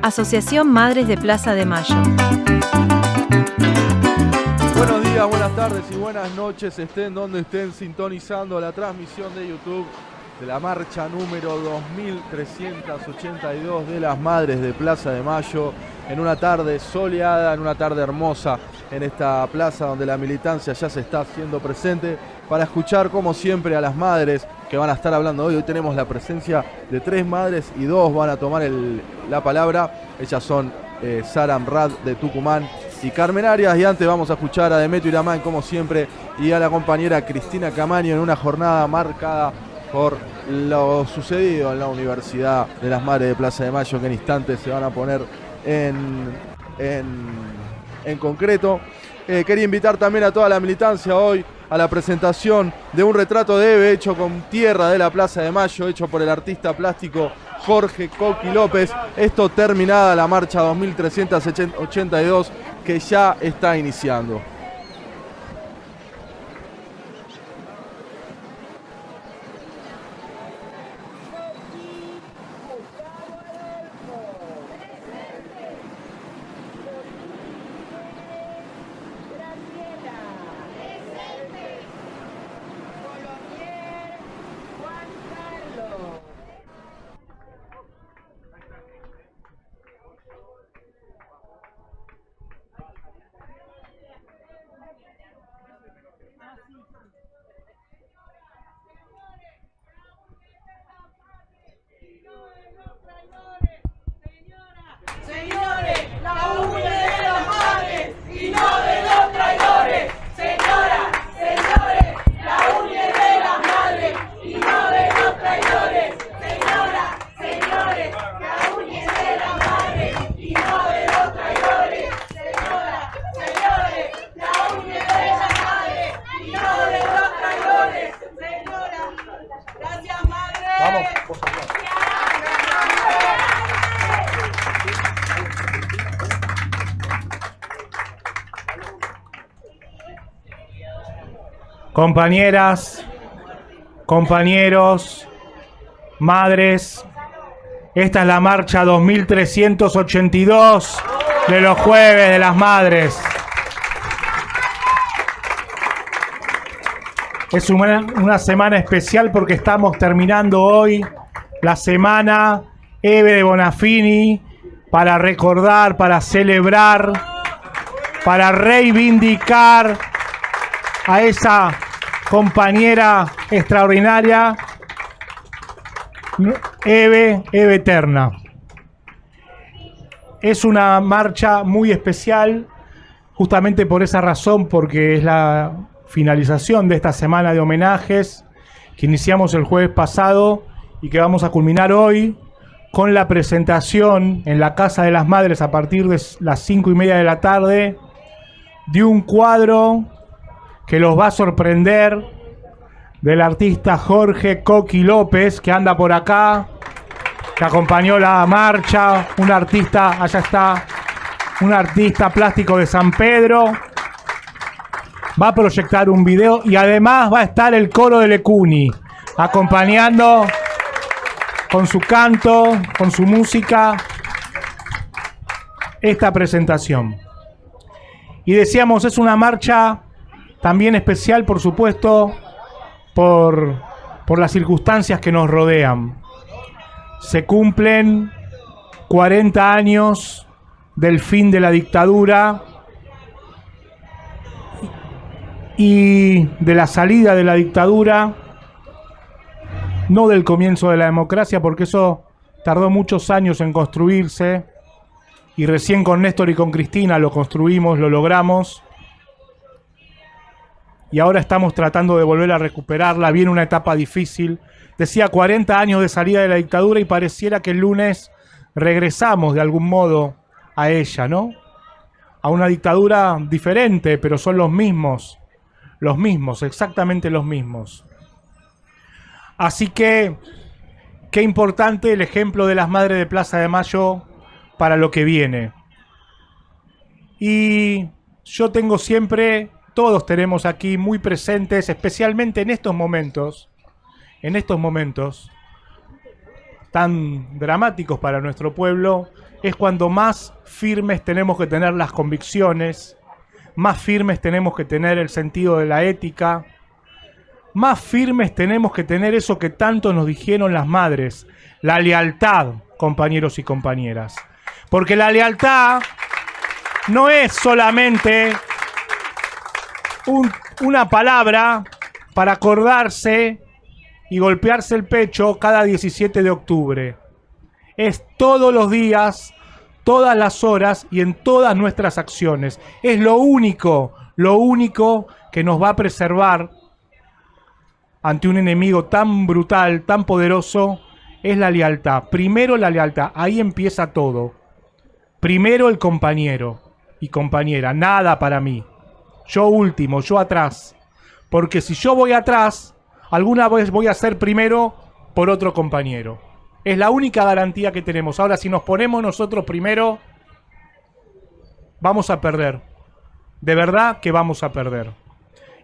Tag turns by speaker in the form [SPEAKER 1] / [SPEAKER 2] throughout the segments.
[SPEAKER 1] Asociación Madres de Plaza de Mayo.
[SPEAKER 2] Buenos días, buenas tardes y buenas noches, estén donde estén sintonizando la transmisión de YouTube de la marcha número 2382 de las Madres de Plaza de Mayo, en una tarde soleada, en una tarde hermosa, en esta plaza donde la militancia ya se está haciendo presente para escuchar como siempre a las madres que van a estar hablando hoy. Hoy tenemos la presencia de tres madres y dos van a tomar la palabra. Ellas son eh, Sara Amrad de Tucumán y Carmen Arias. Y antes vamos a escuchar a Demetrio Iramán, como siempre, y a la compañera Cristina Camaño en una jornada marcada por lo sucedido en la Universidad de las Madres de Plaza de Mayo, que en instantes se van a poner en, en, concreto. Eh, quería invitar también a toda la militancia hoy a la presentación de un retrato de Eve hecho con tierra de la Plaza de Mayo, hecho por el artista plástico Jorge Coqui López. Esto terminada la marcha 2382 que ya está iniciando.
[SPEAKER 3] Compañeras, compañeros, madres, esta es la marcha 2382 de los jueves de las madres. Es una, una, semana especial porque estamos terminando hoy la semana Eve de Bonafini para recordar, para celebrar, para reivindicar a esa compañera extraordinaria, Eve, Eve Eterna. Es una marcha muy especial, justamente por esa razón, porque es la finalización de esta semana de homenajes que iniciamos el jueves pasado y que vamos a culminar hoy con la presentación en la Casa de las Madres a partir de las cinco y media de la tarde de un cuadro que los va a sorprender del artista Jorge Coqui López, que anda por acá, que acompañó la marcha, un artista, allá está, un artista plástico de San Pedro. Va a proyectar un video y además va a estar el coro de Lecuni, acompañando con su canto, con su música, esta presentación. Y decíamos, es una marcha también especial, por supuesto, por, por las circunstancias que nos rodean. Se cumplen 40 años del fin de la dictadura y de la salida de la dictadura no del comienzo de la democracia, porque eso tardó muchos años en construirse, y recién con Néstor y con Cristina lo construimos, lo logramos, y ahora estamos tratando de volver a recuperarla, viene una etapa difícil, decía 40 años de salida de la dictadura y pareciera que el lunes regresamos de algún modo a ella, ¿no? A una dictadura diferente, pero son los mismos, los mismos, exactamente los mismos. Así que, qué importante el ejemplo de las Madres de Plaza de Mayo para lo que viene. Y yo tengo siempre, todos tenemos aquí muy presentes, especialmente en estos momentos, en estos momentos tan dramáticos para nuestro pueblo, es cuando más firmes tenemos que tener las convicciones, más firmes tenemos que tener el sentido de la ética, más firmes tenemos que tener eso que tanto nos dijeron las madres, la lealtad, compañeros y compañeras. Porque la lealtad no es solamente una palabra para acordarse y golpearse el pecho cada 17 de octubre. Es todos los días, todas las horas y en todas nuestras acciones. Es lo único, lo único que nos va a preservar ante un enemigo tan brutal, tan poderoso, es la lealtad. Primero la lealtad, ahí empieza todo. Primero el compañero y compañera, nada para mí. Yo último, yo atrás. Porque si yo voy atrás, alguna vez voy a ser primero por otro compañero. Es la única garantía que tenemos. Ahora, si nos ponemos nosotros primero, vamos a perder. De verdad que vamos a perder.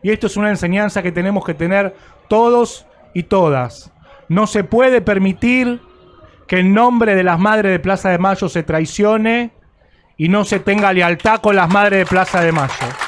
[SPEAKER 3] Y esto es una enseñanza que tenemos que tener todos y todas. No se puede permitir que en nombre de las madres de Plaza de Mayo se traicione y no se tenga lealtad con las madres de Plaza de Mayo.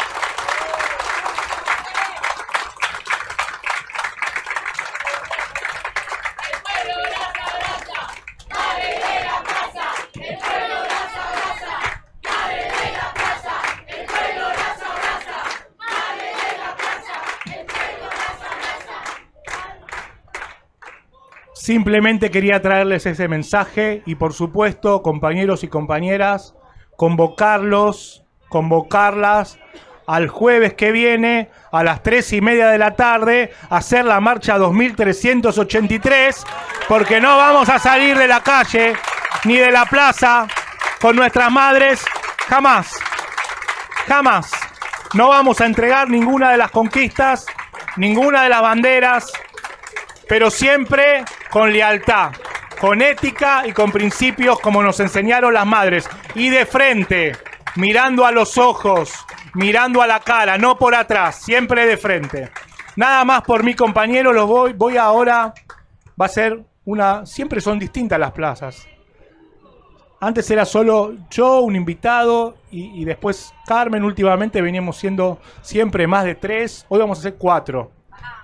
[SPEAKER 3] Simplemente quería traerles ese mensaje y por supuesto, compañeros y compañeras, convocarlos, convocarlas al jueves que viene a las tres y media de la tarde a hacer la marcha 2383 porque no vamos a salir de la calle ni de la plaza con nuestras madres jamás, jamás. No vamos a entregar ninguna de las conquistas, ninguna de las banderas, pero siempre con lealtad, con ética y con principios como nos enseñaron las madres. Y de frente, mirando a los ojos, mirando a la cara, no por atrás, siempre de frente. Nada más por mi compañero, lo voy, voy ahora, va a ser una, siempre son distintas las plazas. Antes era solo yo, un invitado, y, y después Carmen, últimamente veníamos siendo siempre más de tres, hoy vamos a hacer cuatro.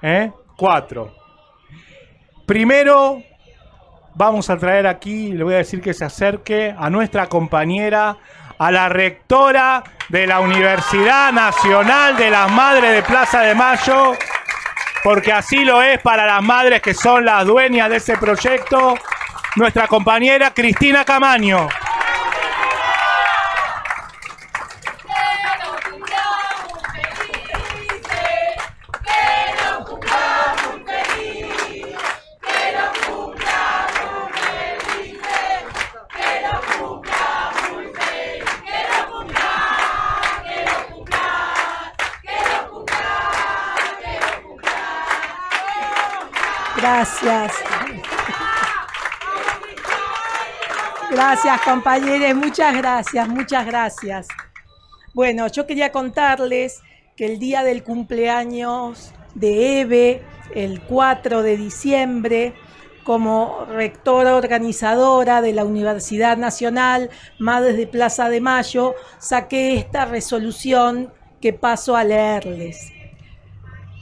[SPEAKER 3] ¿Eh? Cuatro. Primero vamos a traer aquí, le voy a decir que se acerque a nuestra compañera, a la rectora de la Universidad Nacional de las Madres de Plaza de Mayo, porque así lo es para las madres que son las dueñas de ese proyecto, nuestra compañera Cristina Camaño.
[SPEAKER 4] Gracias. Gracias, compañeros. Muchas gracias, muchas gracias. Bueno, yo quería contarles que el día del cumpleaños de EVE, el 4 de diciembre, como rectora organizadora de la Universidad Nacional Madres de Plaza de Mayo, saqué esta resolución que paso a leerles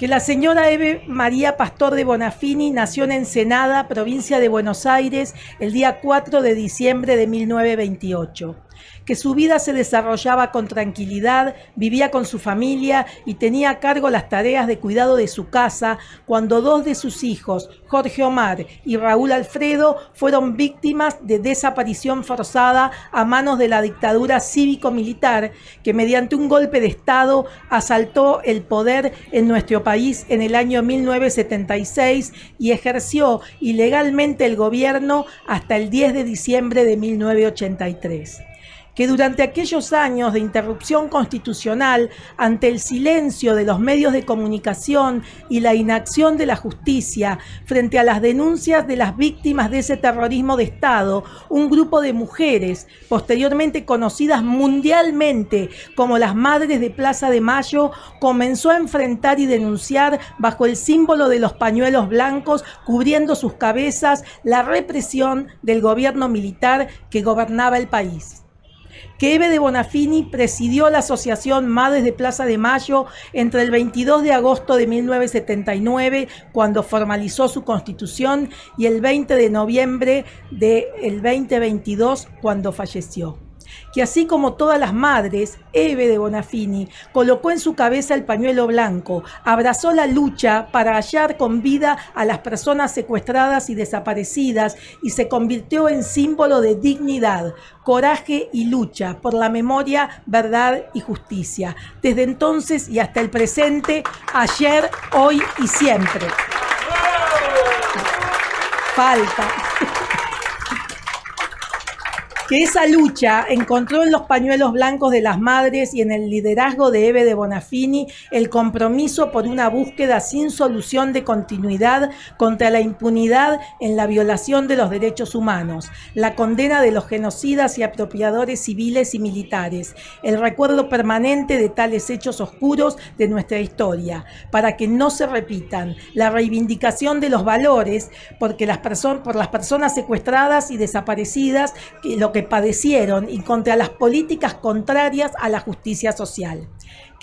[SPEAKER 4] que la señora Eve María Pastor de Bonafini nació en Ensenada, provincia de Buenos Aires, el día 4 de diciembre de 1928 su vida se desarrollaba con tranquilidad, vivía con su familia y tenía a cargo las tareas de cuidado de su casa cuando dos de sus hijos, Jorge Omar y Raúl Alfredo, fueron víctimas de desaparición forzada a manos de la dictadura cívico-militar que mediante un golpe de Estado asaltó el poder en nuestro país en el año 1976 y ejerció ilegalmente el gobierno hasta el 10 de diciembre de 1983 que durante aquellos años de interrupción constitucional, ante el silencio de los medios de comunicación y la inacción de la justicia frente a las denuncias de las víctimas de ese terrorismo de Estado, un grupo de mujeres, posteriormente conocidas mundialmente como las Madres de Plaza de Mayo, comenzó a enfrentar y denunciar bajo el símbolo de los pañuelos blancos cubriendo sus cabezas la represión del gobierno militar que gobernaba el país que Eve de Bonafini presidió la Asociación Madres de Plaza de Mayo entre el 22 de agosto de 1979, cuando formalizó su constitución, y el 20 de noviembre del 2022, cuando falleció que así como todas las madres, Eve de Bonafini colocó en su cabeza el pañuelo blanco, abrazó la lucha para hallar con vida a las personas secuestradas y desaparecidas y se convirtió en símbolo de dignidad, coraje y lucha por la memoria, verdad y justicia. Desde entonces y hasta el presente, ayer, hoy y siempre. Falta que esa lucha encontró en los pañuelos blancos de las madres y en el liderazgo de Eve de Bonafini el compromiso por una búsqueda sin solución de continuidad contra la impunidad en la violación de los derechos humanos, la condena de los genocidas y apropiadores civiles y militares, el recuerdo permanente de tales hechos oscuros de nuestra historia, para que no se repitan, la reivindicación de los valores porque las por las personas secuestradas y desaparecidas, que lo que padecieron y contra las políticas contrarias a la justicia social.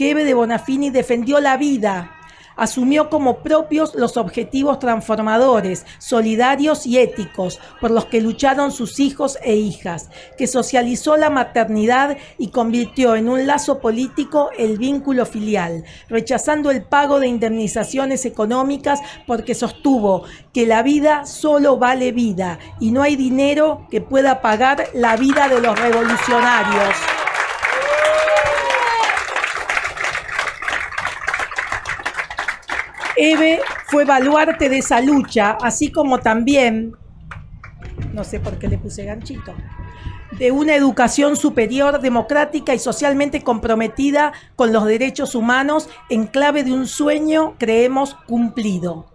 [SPEAKER 4] Eve de Bonafini defendió la vida, asumió como propios los objetivos transformadores, solidarios y éticos por los que lucharon sus hijos e hijas, que socializó la maternidad y convirtió en un lazo político el vínculo filial, rechazando el pago de indemnizaciones económicas porque sostuvo que la vida solo vale vida y no hay dinero que pueda pagar la vida de los revolucionarios. Eve fue baluarte de esa lucha, así como también, no sé por qué le puse ganchito, de una educación superior, democrática y socialmente comprometida con los derechos humanos en clave de un sueño, creemos, cumplido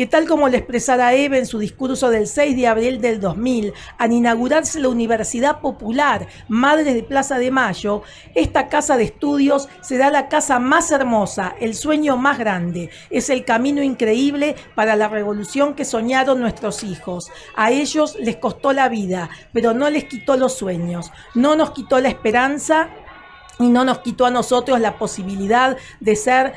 [SPEAKER 4] que tal como le expresara Eve en su discurso del 6 de abril del 2000, al inaugurarse la Universidad Popular Madres de Plaza de Mayo, esta casa de estudios será la casa más hermosa, el sueño más grande, es el camino increíble para la revolución que soñaron nuestros hijos. A ellos les costó la vida, pero no les quitó los sueños, no nos quitó la esperanza y no nos quitó a nosotros la posibilidad de ser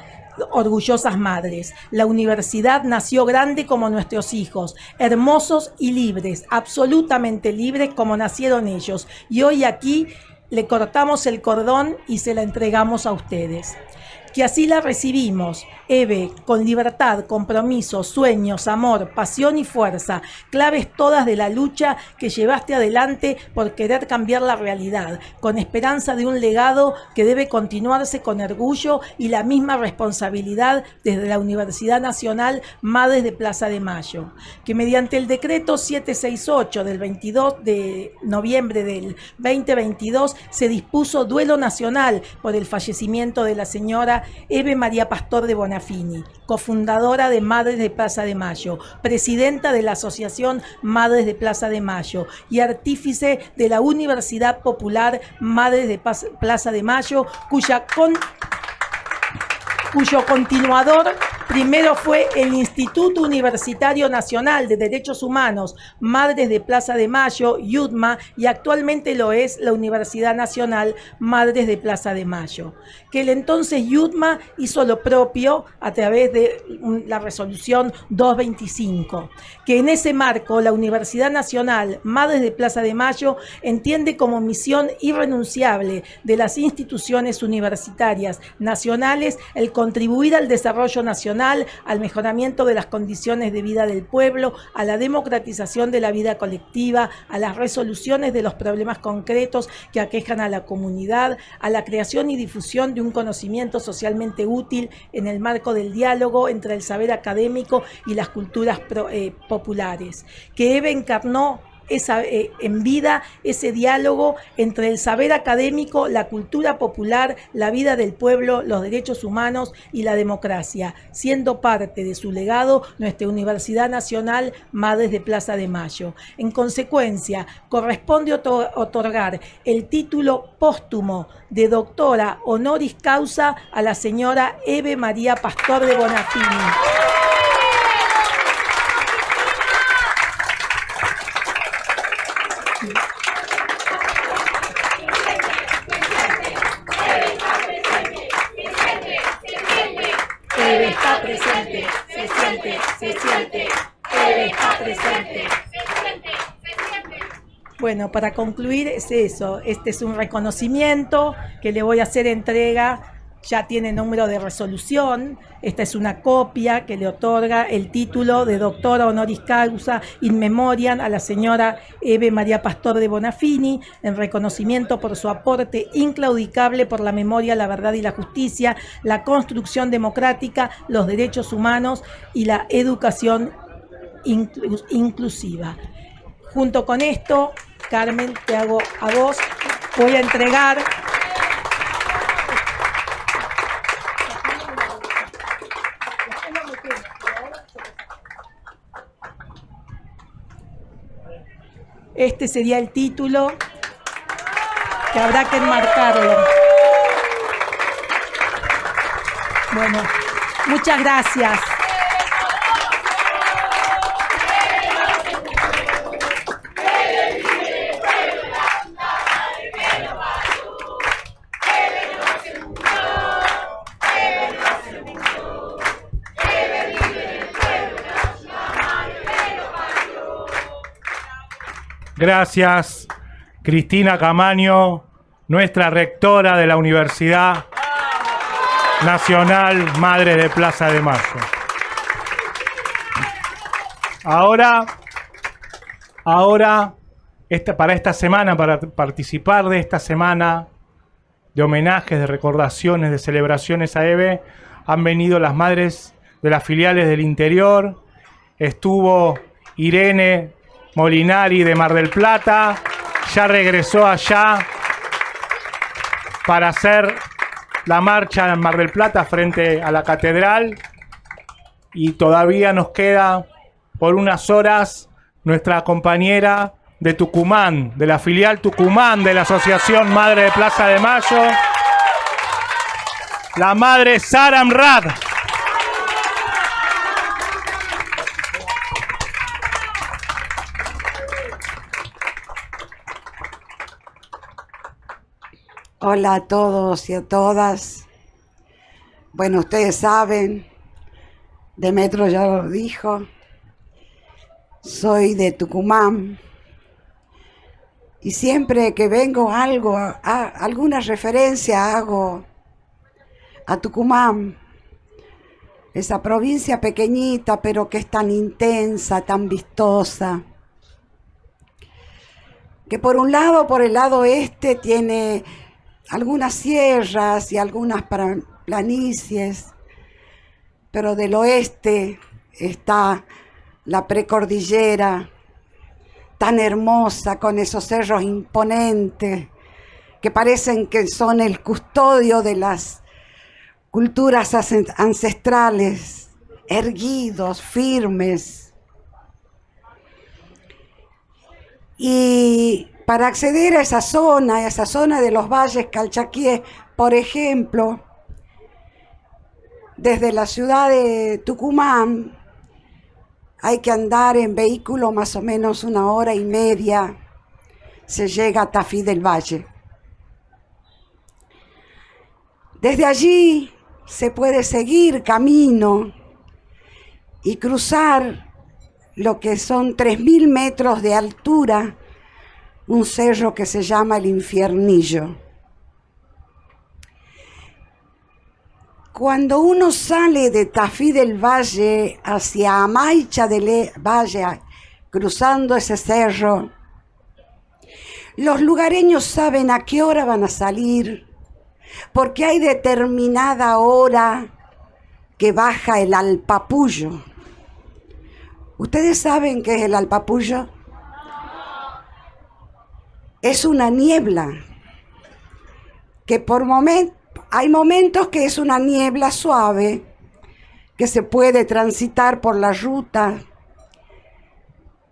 [SPEAKER 4] orgullosas madres. La universidad nació grande como nuestros hijos, hermosos y libres, absolutamente libres como nacieron ellos. Y hoy aquí le cortamos el cordón y se la entregamos a ustedes que así la recibimos, Eve, con libertad, compromiso, sueños, amor, pasión y fuerza, claves todas de la lucha que llevaste adelante por querer cambiar la realidad, con esperanza de un legado que debe continuarse con orgullo y la misma responsabilidad desde la Universidad Nacional Madres de Plaza de Mayo, que mediante el decreto 768 del 22 de noviembre del 2022 se dispuso duelo nacional por el fallecimiento de la señora Eve María Pastor de Bonafini, cofundadora de Madres de Plaza de Mayo, presidenta de la Asociación Madres de Plaza de Mayo y artífice de la Universidad Popular Madres de Plaza de Mayo, cuya con, cuyo continuador Primero fue el Instituto Universitario Nacional de Derechos Humanos, Madres de Plaza de Mayo, YUDMA, y actualmente lo es la Universidad Nacional Madres de Plaza de Mayo. Que el entonces YUDMA hizo lo propio a través de la resolución 225. Que en ese marco la Universidad Nacional Madres de Plaza de Mayo entiende como misión irrenunciable de las instituciones universitarias nacionales el contribuir al desarrollo nacional, al mejoramiento de las condiciones de vida del pueblo, a la democratización de la vida colectiva, a las resoluciones de los problemas concretos que aquejan a la comunidad, a la creación y difusión de un conocimiento socialmente útil en el marco del diálogo entre el saber académico y las culturas eh, populares, que Eve encarnó esa, eh, en vida ese diálogo entre el saber académico, la cultura popular, la vida del pueblo, los derechos humanos y la democracia, siendo parte de su legado nuestra Universidad Nacional Madres de Plaza de Mayo. En consecuencia, corresponde otorgar el título póstumo de doctora honoris causa a la señora Eve María Pastor de Bonafini. Bueno, para concluir es eso, este es un reconocimiento que le voy a hacer entrega, ya tiene número de resolución, esta es una copia que le otorga el título de doctora honoris causa in memoriam a la señora Eve María Pastor de Bonafini, en reconocimiento por su aporte inclaudicable por la memoria, la verdad y la justicia, la construcción democrática, los derechos humanos y la educación inclusiva. Junto con esto, Carmen, te hago a vos. Voy a entregar Este sería el título que habrá que enmarcarlo. Bueno, muchas gracias.
[SPEAKER 3] Gracias, Cristina Camaño, nuestra rectora de la Universidad Nacional Madre de Plaza de Mayo. Ahora, ahora, para esta semana, para participar de esta semana de homenajes, de recordaciones, de celebraciones a Eve, han venido las madres de las filiales del interior. Estuvo Irene Molinari de Mar del Plata, ya regresó allá para hacer la marcha en Mar del Plata frente a la catedral y todavía nos queda por unas horas nuestra compañera de Tucumán, de la filial Tucumán de la Asociación Madre de Plaza de Mayo, la madre Sara Rad.
[SPEAKER 5] Hola a todos y a todas. Bueno, ustedes saben, Demetro ya lo dijo, soy de Tucumán y siempre que vengo algo, alguna referencia hago a Tucumán, esa provincia pequeñita pero que es tan intensa, tan vistosa, que por un lado, por el lado este, tiene algunas sierras y algunas planicies, pero del oeste está la precordillera, tan hermosa, con esos cerros imponentes, que parecen que son el custodio de las culturas ancestrales, erguidos, firmes. Y para acceder a esa zona, a esa zona de los valles calchaquíes, por ejemplo, desde la ciudad de Tucumán hay que andar en vehículo más o menos una hora y media. Se llega a Tafí del Valle. Desde allí se puede seguir camino y cruzar lo que son 3.000 metros de altura, un cerro que se llama el Infiernillo. Cuando uno sale de Tafí del Valle hacia Amaicha del Valle, cruzando ese cerro, los lugareños saben a qué hora van a salir, porque hay determinada hora que baja el alpapullo. ¿Ustedes saben qué es el alpapullo? Es una niebla que por momentos hay momentos que es una niebla suave, que se puede transitar por la ruta,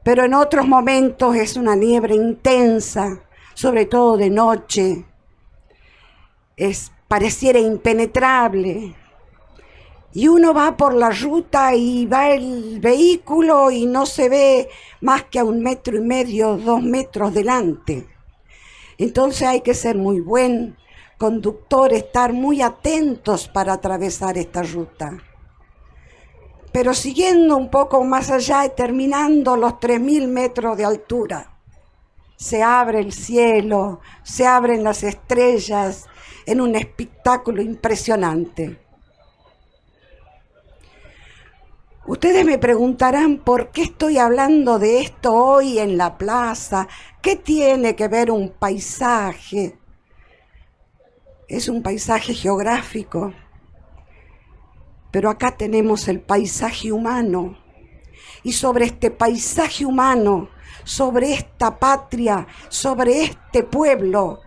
[SPEAKER 5] pero en otros momentos es una niebla intensa, sobre todo de noche. Es pareciera impenetrable. Y uno va por la ruta y va el vehículo y no se ve más que a un metro y medio, dos metros delante. Entonces hay que ser muy buen conductor estar muy atentos para atravesar esta ruta. Pero siguiendo un poco más allá y terminando los 3.000 metros de altura, se abre el cielo, se abren las estrellas en un espectáculo impresionante. Ustedes me preguntarán por qué estoy hablando de esto hoy en la plaza, qué tiene que ver un paisaje es un paisaje geográfico, pero acá tenemos el paisaje humano. Y sobre este paisaje humano, sobre esta patria, sobre este pueblo,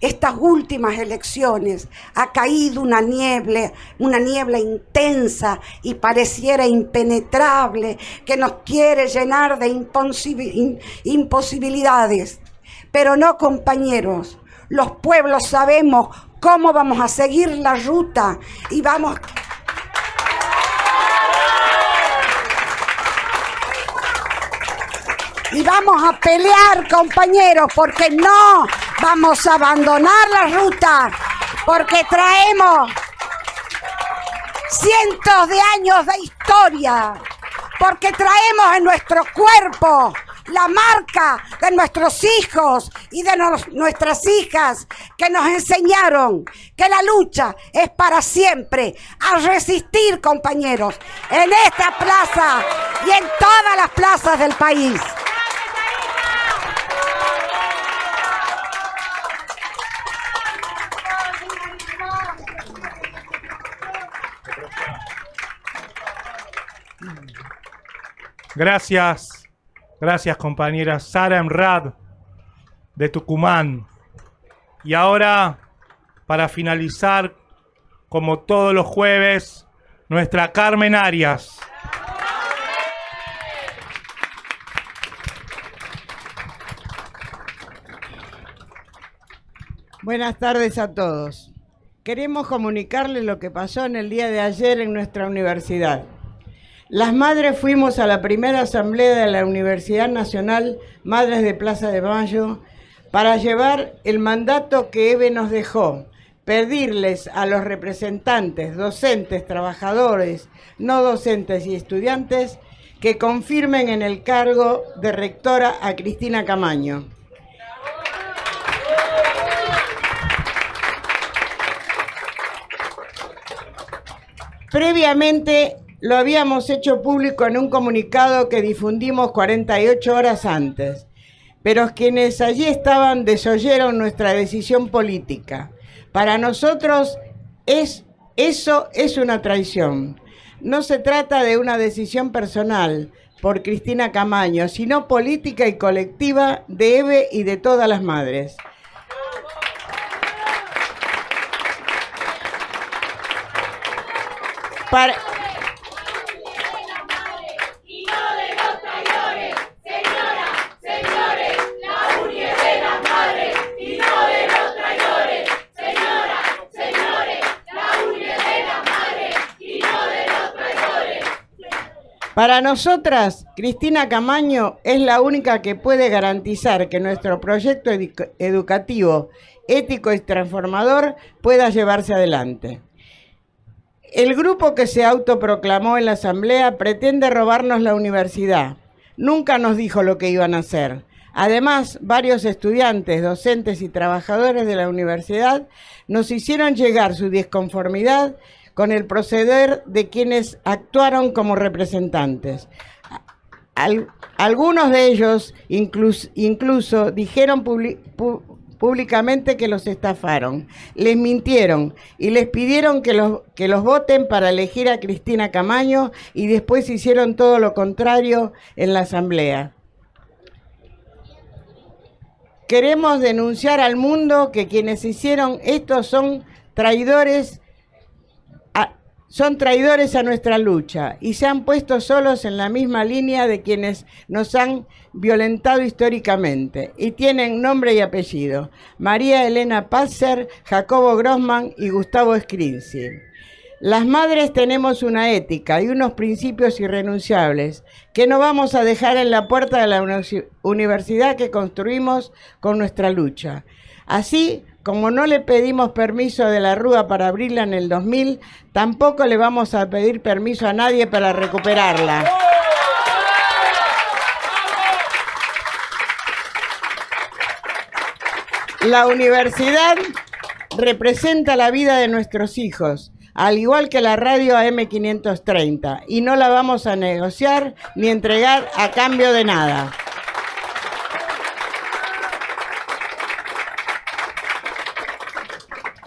[SPEAKER 5] estas últimas elecciones ha caído una niebla, una niebla intensa y pareciera impenetrable que nos quiere llenar de imposibilidades. Pero no, compañeros, los pueblos sabemos cómo vamos a seguir la ruta y vamos... Y vamos a pelear, compañeros, porque no vamos a abandonar la ruta, porque traemos cientos de años de historia, porque traemos en nuestro cuerpo la marca de nuestros hijos y de nuestras hijas que nos enseñaron que la lucha es para siempre, a resistir compañeros, en esta plaza y en todas las plazas del país.
[SPEAKER 3] Gracias. Gracias compañera Sara Emrad de Tucumán. Y ahora, para finalizar, como todos los jueves, nuestra Carmen Arias.
[SPEAKER 6] Buenas tardes a todos. Queremos comunicarles lo que pasó en el día de ayer en nuestra universidad. Las madres fuimos a la primera asamblea de la Universidad Nacional Madres de Plaza de Mayo para llevar el mandato que EVE nos dejó, pedirles a los representantes, docentes, trabajadores, no docentes y estudiantes que confirmen en el cargo de rectora a Cristina Camaño. Previamente lo habíamos hecho público en un comunicado que difundimos 48 horas antes, pero quienes allí estaban desoyeron nuestra decisión política. Para nosotros es, eso es una traición. No se trata de una decisión personal por Cristina Camaño, sino política y colectiva de Eve y de todas las madres. Para, Para nosotras, Cristina Camaño es la única que puede garantizar que nuestro proyecto educativo, ético y transformador pueda llevarse adelante. El grupo que se autoproclamó en la Asamblea pretende robarnos la universidad. Nunca nos dijo lo que iban a hacer. Además, varios estudiantes, docentes y trabajadores de la universidad nos hicieron llegar su disconformidad con el proceder de quienes actuaron como representantes. algunos de ellos incluso, dijeron públicamente que los estafaron, les mintieron y les pidieron que los, que los voten para elegir a Cristina Camaño y después hicieron todo lo contrario en la Asamblea. Queremos denunciar al mundo que quienes hicieron esto son traidores son traidores a nuestra lucha y se han puesto solos en la misma línea de quienes nos han violentado históricamente y tienen nombre y apellido. María Elena Pazzer, Jacobo Grossman y Gustavo Scrinzi. Las madres tenemos una ética y unos principios irrenunciables que no vamos a dejar en la puerta de la universidad que construimos con nuestra lucha. Así, como no le pedimos permiso de la Rúa para abrirla en el 2000, tampoco le vamos a pedir permiso a nadie para recuperarla. La universidad representa la vida de nuestros hijos, al igual que la radio AM530, y no la vamos a negociar ni entregar a cambio de nada.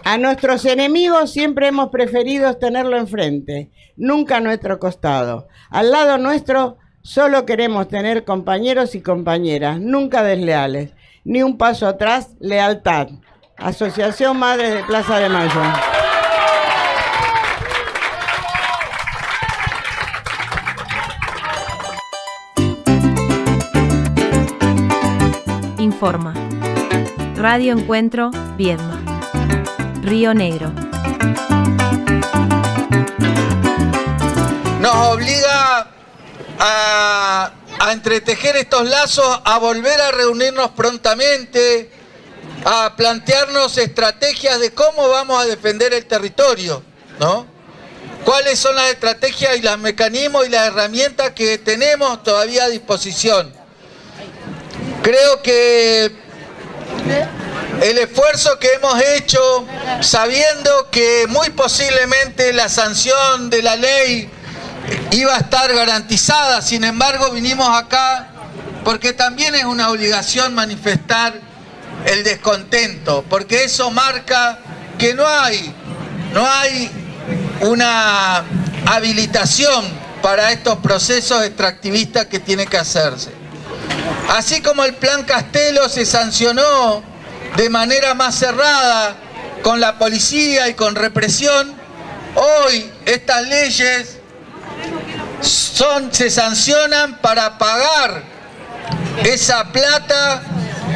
[SPEAKER 6] A nuestros enemigos siempre hemos preferido tenerlo enfrente, nunca a nuestro costado. Al lado nuestro solo queremos tener compañeros y compañeras, nunca desleales. Ni un paso atrás, lealtad. Asociación Madre de Plaza de Mayo.
[SPEAKER 1] Informa. Radio Encuentro, Viedma. Río Negro.
[SPEAKER 7] Nos obliga a, entretejer estos lazos, a volver a reunirnos prontamente, a plantearnos estrategias de cómo vamos a defender el territorio, ¿no? ¿Cuáles son las estrategias y los mecanismos y las herramientas que tenemos todavía a disposición? Creo que el esfuerzo que hemos hecho sabiendo que muy posiblemente la sanción de la ley iba a estar garantizada, sin embargo vinimos acá porque también es una obligación manifestar el descontento, porque eso marca que no hay, no hay una habilitación para estos procesos extractivistas que tiene que hacerse. Así como el plan Castelo se sancionó de manera más cerrada con la policía y con represión, hoy estas leyes son, se sancionan para pagar esa plata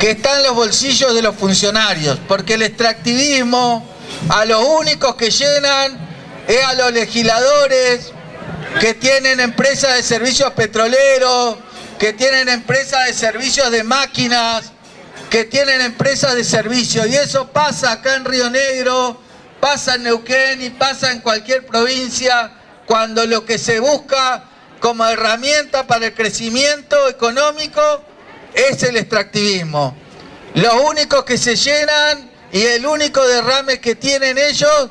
[SPEAKER 7] que está en los bolsillos de los funcionarios, porque el extractivismo a los únicos que llenan es a los legisladores que tienen empresas de servicios petroleros, que tienen empresas de servicios de máquinas, que tienen empresas de servicio. Y eso pasa acá en Río Negro, pasa en Neuquén y pasa en cualquier provincia cuando lo que se busca como herramienta para el crecimiento económico es el extractivismo. Los únicos que se llenan y el único derrame que tienen ellos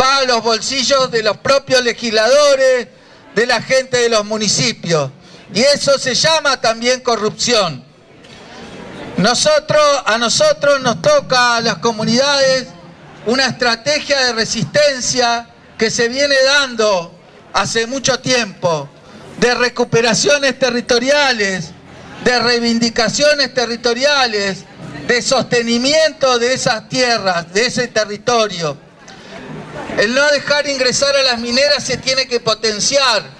[SPEAKER 7] va a los bolsillos de los propios legisladores, de la gente de los municipios. Y eso se llama también corrupción. Nosotros, a nosotros nos toca a las comunidades una estrategia de resistencia que se viene dando hace mucho tiempo, de recuperaciones territoriales, de reivindicaciones territoriales, de sostenimiento de esas tierras, de ese territorio. El no dejar ingresar a las mineras se tiene que potenciar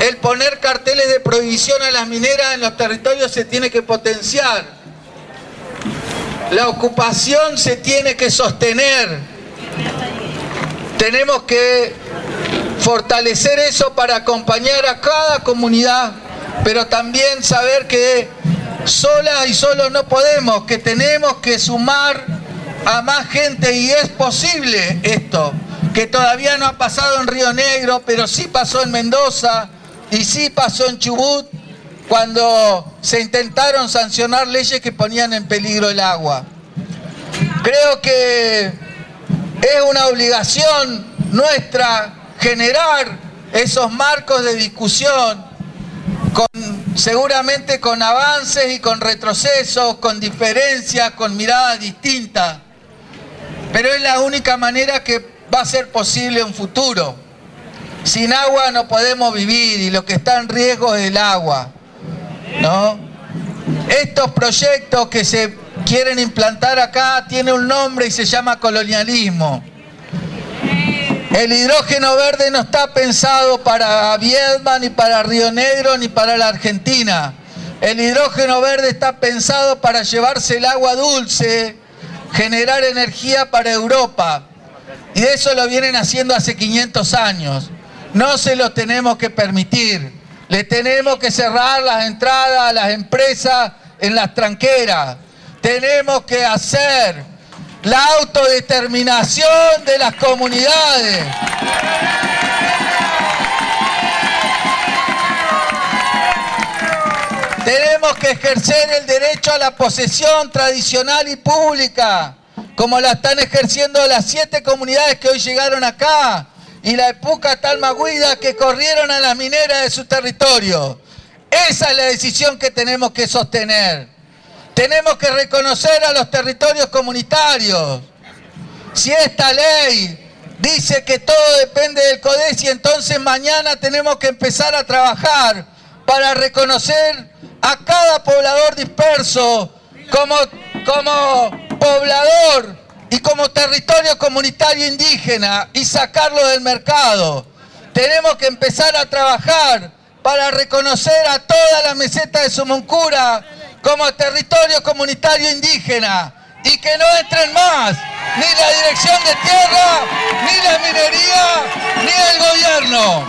[SPEAKER 7] el poner carteles de prohibición a las mineras en los territorios se tiene que potenciar. La ocupación se tiene que sostener. Tenemos que fortalecer eso para acompañar a cada comunidad, pero también saber que solas y solos no podemos, que tenemos que sumar a más gente y es posible esto, que todavía no ha pasado en Río Negro, pero sí pasó en Mendoza y sí pasó en Chubut cuando se intentaron sancionar leyes que ponían en peligro el agua. Creo que es una obligación nuestra generar esos marcos de discusión, con, seguramente con avances y con retrocesos, con diferencias, con miradas distintas. Pero es la única manera que va a ser posible un futuro. Sin agua no podemos vivir y lo que está en riesgo es el agua. ¿no? Estos proyectos que se quieren implantar acá tienen un nombre y se llama colonialismo. El hidrógeno verde no está pensado para Viedma, ni para Río Negro, ni para la Argentina. El hidrógeno verde está pensado para llevarse el agua dulce, generar energía para Europa. Y eso lo vienen haciendo hace 500 años. No se lo tenemos que permitir. Le tenemos que cerrar las entradas a las empresas en las tranqueras. Tenemos que hacer la autodeterminación de las comunidades. Tenemos que ejercer el derecho a la posesión tradicional y pública, como la están ejerciendo las siete comunidades que hoy llegaron acá y la época Talmaguida que corrieron a las mineras de su territorio. Esa es la decisión que tenemos que sostener. Tenemos que reconocer a los territorios comunitarios. Si esta ley dice que todo depende del CODES y entonces mañana tenemos que empezar a trabajar para reconocer a cada poblador disperso como, como poblador y como territorio comunitario indígena y sacarlo del mercado. Tenemos que empezar a trabajar para reconocer a toda la meseta de Sumuncura como territorio comunitario indígena y que no entren más ni la dirección de tierra, ni la minería, ni el gobierno.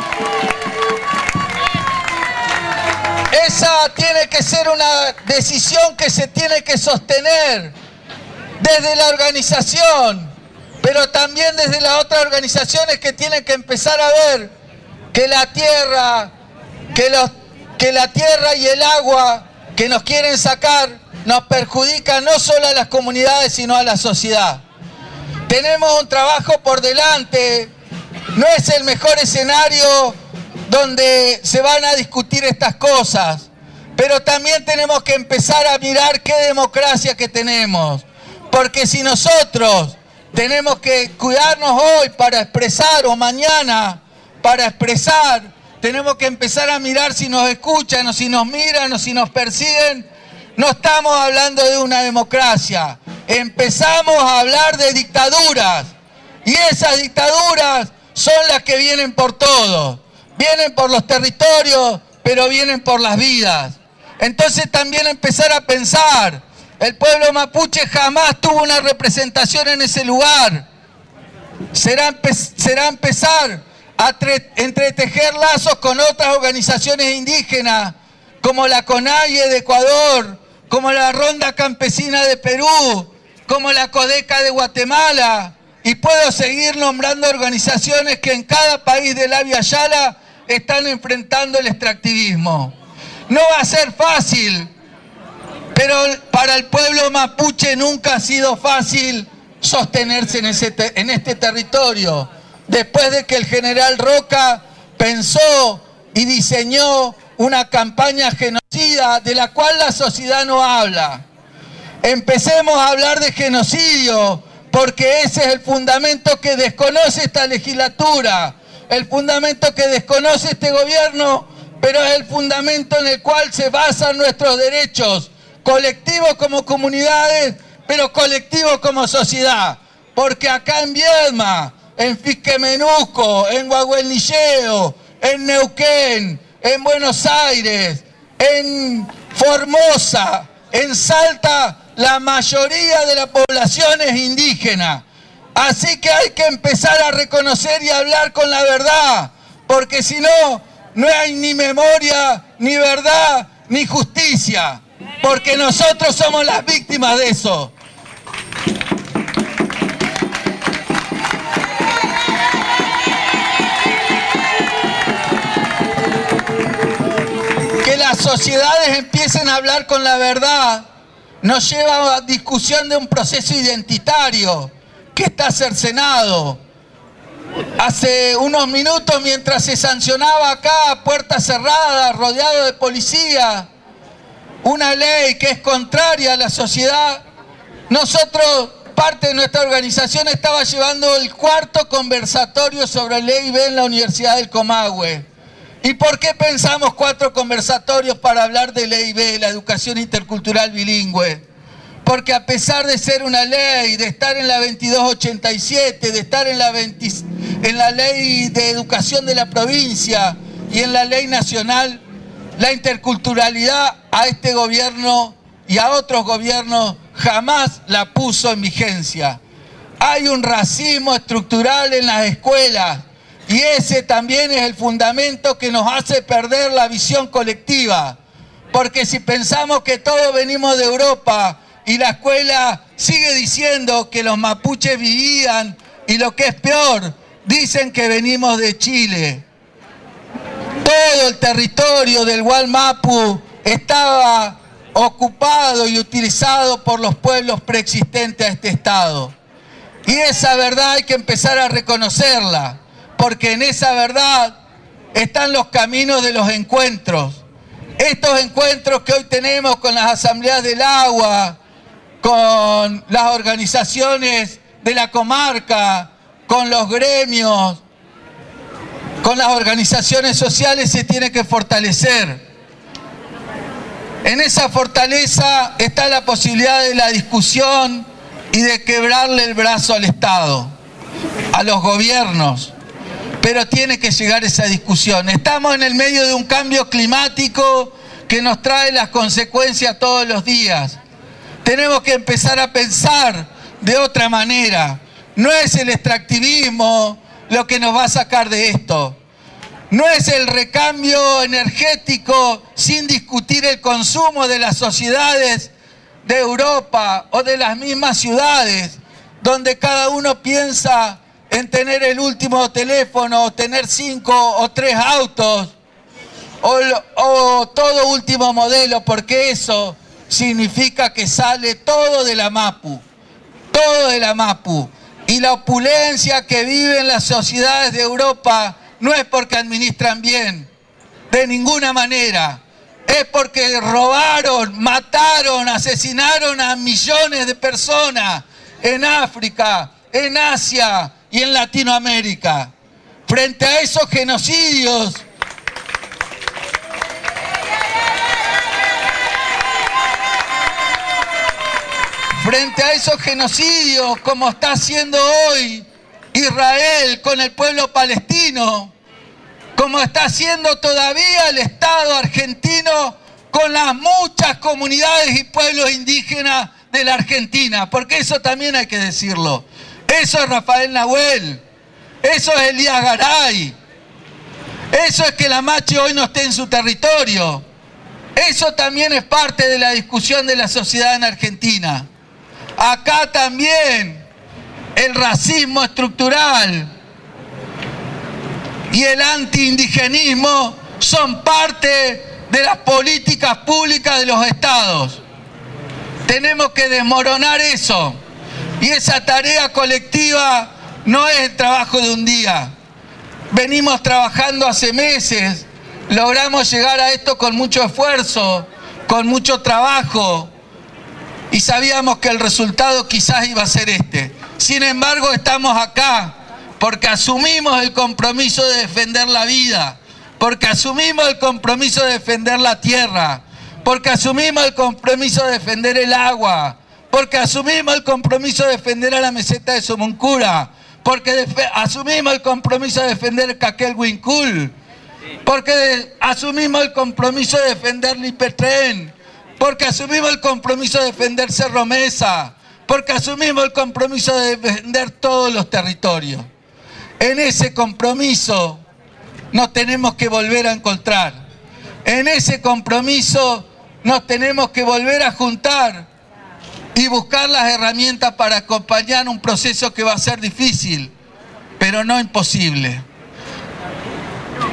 [SPEAKER 7] Esa tiene que ser una decisión que se tiene que sostener desde la organización, pero también desde las otras organizaciones que tienen que empezar a ver que la tierra, que, los, que la tierra y el agua que nos quieren sacar nos perjudica no solo a las comunidades, sino a la sociedad. Tenemos un trabajo por delante, no es el mejor escenario donde se van a discutir estas cosas, pero también tenemos que empezar a mirar qué democracia que tenemos, porque si nosotros tenemos que cuidarnos hoy para expresar o mañana para expresar tenemos que empezar a mirar si nos escuchan o si nos miran o si nos persiguen. No estamos hablando de una democracia. Empezamos a hablar de dictaduras. Y esas dictaduras son las que vienen por todo. Vienen por los territorios, pero vienen por las vidas. Entonces también empezar a pensar. El pueblo mapuche jamás tuvo una representación en ese lugar. Será, empezar entretejer lazos con otras organizaciones indígenas, como la CONAIE de Ecuador, como la Ronda Campesina de Perú, como la CODECA de Guatemala, y puedo seguir nombrando organizaciones que en cada país de la Via Yala están enfrentando el extractivismo. No va a ser fácil, pero para el pueblo mapuche nunca ha sido fácil sostenerse en, este territorio después de que el general Roca pensó y diseñó una campaña genocida de la cual la sociedad no habla. Empecemos a hablar de genocidio, porque ese es el fundamento que desconoce esta legislatura, el fundamento que desconoce este gobierno, pero es el fundamento en el cual se basan nuestros derechos, colectivos como comunidades, pero colectivos como sociedad. Porque acá en Viedma, en Fisquemenusco, en Guaguelnilleo, en Neuquén, en Buenos Aires, en Formosa, en Salta, la mayoría de la población es indígena. Así que hay que empezar a reconocer y hablar con la verdad, porque si no, no hay ni memoria, ni verdad, ni justicia, porque nosotros somos las víctimas de eso. Que las sociedades empiecen a hablar con la verdad nos lleva a discusión de un proceso identitario que está cercenado. Hace unos minutos, mientras se sancionaba acá a puertas cerradas, rodeado de policía, una ley que es contraria a la sociedad, nosotros, parte de nuestra organización, estaba llevando el cuarto conversatorio sobre ley B en la Universidad del Comahue. ¿Y por qué pensamos cuatro conversatorios para hablar de ley B, la educación intercultural bilingüe? Porque a pesar de ser una ley, de estar en la 2287, de estar en la, en la ley de educación de la provincia y en la ley nacional, la interculturalidad a este gobierno y a otros gobiernos jamás la puso en vigencia. Hay un racismo estructural en las escuelas y ese también es el fundamento que nos hace perder la visión colectiva. Porque si pensamos que todos venimos de Europa y la escuela sigue diciendo que los mapuches vivían y lo que es peor, dicen que venimos de Chile. Todo el territorio del Gualmapu estaba ocupado y utilizado por los pueblos preexistentes a este estado. Y esa verdad hay que empezar a reconocerla, porque en esa verdad están los caminos de los encuentros. Estos encuentros que hoy tenemos con las asambleas del agua, con las organizaciones de la comarca, con los gremios, con las organizaciones sociales se tiene que fortalecer. En esa fortaleza está la posibilidad de la discusión y de quebrarle el brazo al Estado, a los gobiernos. Pero tiene que llegar esa discusión. Estamos en el medio de un cambio climático que nos trae las consecuencias todos los días. Tenemos que empezar a pensar de otra manera. No es el extractivismo lo que nos va a sacar de esto. No es el recambio energético sin discutir el consumo de las sociedades de Europa o de las mismas ciudades, donde cada uno piensa en tener el último teléfono, o tener cinco o tres autos, o, o todo último modelo, porque eso significa que sale todo de la MAPU, todo de la MAPU. Y la opulencia que viven las sociedades de Europa no es porque administran bien, de ninguna manera. Es porque robaron, mataron, asesinaron a millones de personas en África, en Asia y en Latinoamérica. Frente a esos genocidios, frente a esos genocidios como está haciendo hoy Israel con el pueblo palestino, como está haciendo todavía el Estado argentino con las muchas comunidades y pueblos indígenas de la Argentina, porque eso también hay que decirlo. Eso es Rafael Nahuel, eso es Elías Garay, eso es que la Machi hoy no esté en su territorio. Eso también es parte de la discusión de la sociedad en Argentina. Acá también el racismo estructural y el antiindigenismo son parte de las políticas públicas de los estados. Tenemos que desmoronar eso. Y esa tarea colectiva no es el trabajo de un día. Venimos trabajando hace meses, logramos llegar a esto con mucho esfuerzo, con mucho trabajo, y sabíamos que el resultado quizás iba a ser este. Sin embargo, estamos acá porque asumimos el compromiso de defender la vida, porque asumimos el compromiso de defender la tierra, porque asumimos el compromiso de defender el agua, porque asumimos el compromiso de defender a la meseta de Somoncura, porque asumimos el compromiso de defender el Caquel Wincul, porque asumimos el compromiso de defender el porque asumimos el compromiso de defender Cerro Mesa, porque asumimos el compromiso de defender todos los territorios. En ese compromiso nos tenemos que volver a encontrar. En ese compromiso nos tenemos que volver a juntar y buscar las herramientas para acompañar un proceso que va a ser difícil, pero no imposible.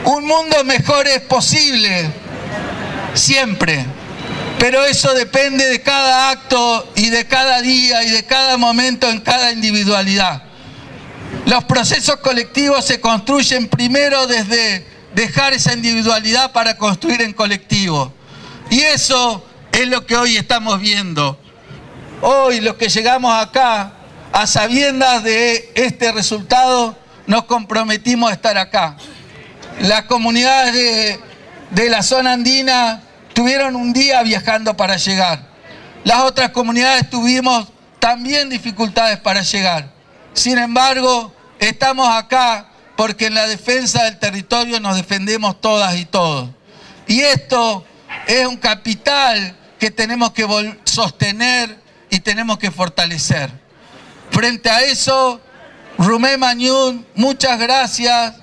[SPEAKER 7] Un mundo mejor es posible, siempre, pero eso depende de cada acto y de cada día y de cada momento en cada individualidad. Los procesos colectivos se construyen primero desde dejar esa individualidad para construir en colectivo. Y eso es lo que hoy estamos viendo. Hoy los que llegamos acá, a sabiendas de este resultado, nos comprometimos a estar acá. Las comunidades de, de la zona andina tuvieron un día viajando para llegar. Las otras comunidades tuvimos también dificultades para llegar. Sin embargo, estamos acá porque en la defensa del territorio nos defendemos todas y todos. Y esto es un capital que tenemos que sostener y tenemos que fortalecer. Frente a eso, Rumé Mañún, muchas gracias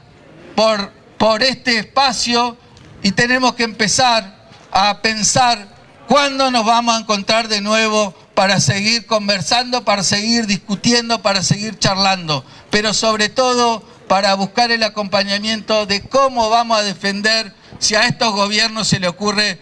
[SPEAKER 7] por, por este espacio y tenemos que empezar a pensar cuándo nos vamos a encontrar de nuevo para seguir conversando, para seguir discutiendo, para seguir charlando, pero sobre todo para buscar el acompañamiento de cómo vamos a defender si a estos gobiernos se le ocurre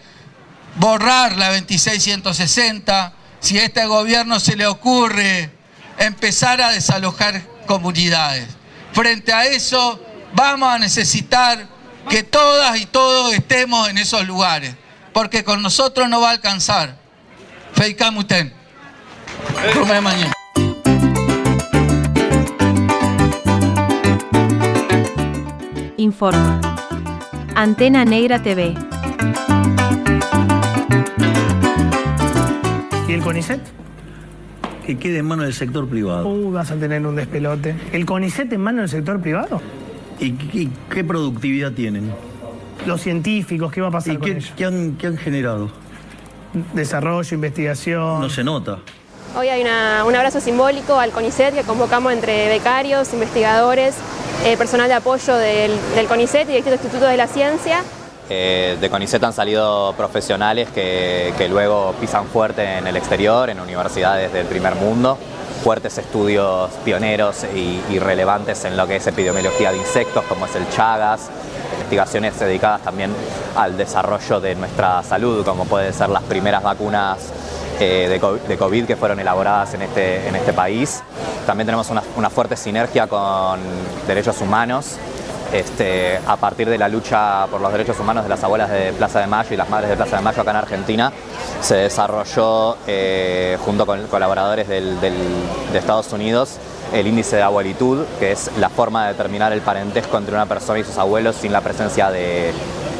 [SPEAKER 7] borrar la 2660, si a este gobierno se le ocurre empezar a desalojar comunidades. Frente a eso, vamos a necesitar que todas y todos estemos en esos lugares, porque con nosotros no va a alcanzar. Feicamuten. mañana.
[SPEAKER 1] Informa. Antena Negra TV.
[SPEAKER 8] ¿Y el CONICET? Que quede en manos del sector privado.
[SPEAKER 9] Uh, vas a tener un despelote. ¿El CONICET en manos del sector privado?
[SPEAKER 8] ¿Y, qué productividad tienen?
[SPEAKER 9] Los científicos, ¿qué va a pasar
[SPEAKER 8] ¿Y qué, qué, han, qué han generado?
[SPEAKER 9] Desarrollo, investigación.
[SPEAKER 8] No se nota.
[SPEAKER 10] Hoy hay un abrazo simbólico al CONICET que convocamos entre becarios, investigadores, eh, personal de apoyo del, CONICET y del Instituto de la Ciencia.
[SPEAKER 11] Eh, de CONICET han salido profesionales que, luego pisan fuerte en el exterior, en universidades del primer mundo, fuertes estudios pioneros y, relevantes en lo que es epidemiología de insectos, como es el Chagas, investigaciones dedicadas también al desarrollo de nuestra salud, como pueden ser las primeras vacunas eh, de, COVID, que fueron elaboradas en este, este país. También tenemos una, fuerte sinergia con derechos humanos. Este, a partir de la lucha por los derechos humanos de las abuelas de Plaza de Mayo y las madres de Plaza de Mayo acá en Argentina, se desarrolló eh, junto con colaboradores de Estados Unidos el índice de abuelitud, que es la forma de determinar el parentesco entre una persona y sus abuelos sin la presencia de,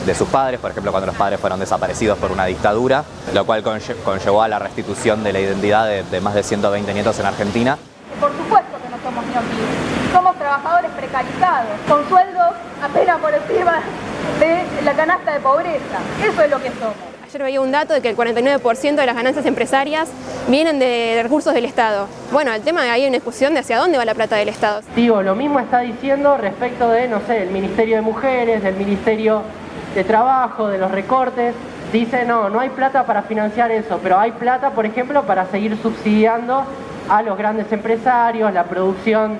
[SPEAKER 11] de sus padres, por ejemplo cuando los padres fueron desaparecidos por una dictadura, lo cual conllevó a la restitución de la identidad de, más de 120 nietos en Argentina.
[SPEAKER 12] Por supuesto que no somos ñoquis, somos trabajadores precarizados, con sueldos apenas por encima de la canasta de pobreza, eso es lo que somos.
[SPEAKER 10] Ayer veía un dato de que el 49% de las ganancias empresarias vienen de recursos del Estado. Bueno, el tema hay una discusión de hacia dónde va la plata del Estado.
[SPEAKER 13] Digo, lo mismo está diciendo respecto de, no sé, el Ministerio de Mujeres, del Ministerio de trabajo, de los recortes, dice no, no hay plata para financiar eso, pero hay plata, por ejemplo, para seguir subsidiando a los grandes empresarios, la producción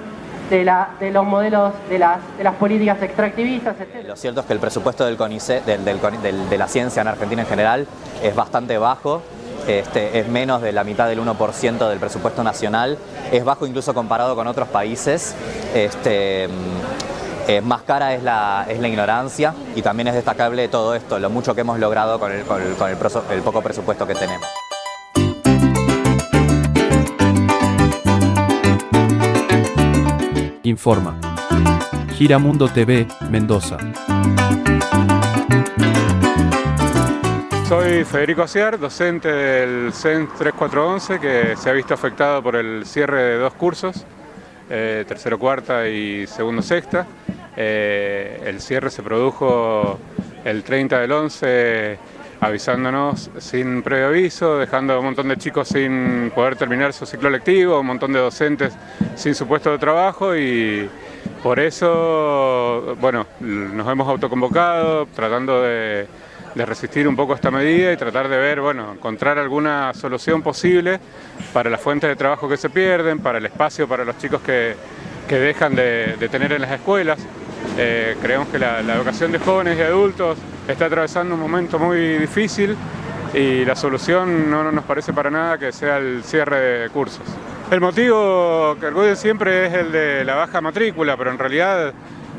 [SPEAKER 13] de, los modelos de las, de las políticas extractivistas, etc.
[SPEAKER 11] Lo cierto es que el presupuesto del CONICET, de la ciencia en Argentina en general es bastante bajo. Este, es menos de la mitad del 1% del presupuesto nacional, es bajo incluso comparado con otros países. Este, eh, más cara es la, es la ignorancia y también es destacable todo esto, lo mucho que hemos logrado con el, con el, poco presupuesto que tenemos.
[SPEAKER 14] Informa. Giramundo TV, Mendoza.
[SPEAKER 15] Soy Federico Aciar, docente del CEN 3411, que se ha visto afectado por el cierre de dos cursos, eh, tercero cuarta y segundo sexta. Eh, el cierre se produjo el 30 del 11 avisándonos sin previo aviso, dejando a un montón de chicos sin poder terminar su ciclo lectivo, un montón de docentes sin su puesto de trabajo y Por eso, bueno, nos hemos autoconvocado tratando de, resistir un poco esta medida y tratar de ver, bueno, encontrar alguna solución posible para las fuentes de trabajo que se pierden, para el espacio para los chicos que, dejan de, tener en las escuelas. Eh, creemos que la, educación de jóvenes y adultos está atravesando un momento muy difícil y la solución no, nos parece para nada que sea el cierre de cursos. El motivo que arguyen siempre es el de la baja matrícula, pero en realidad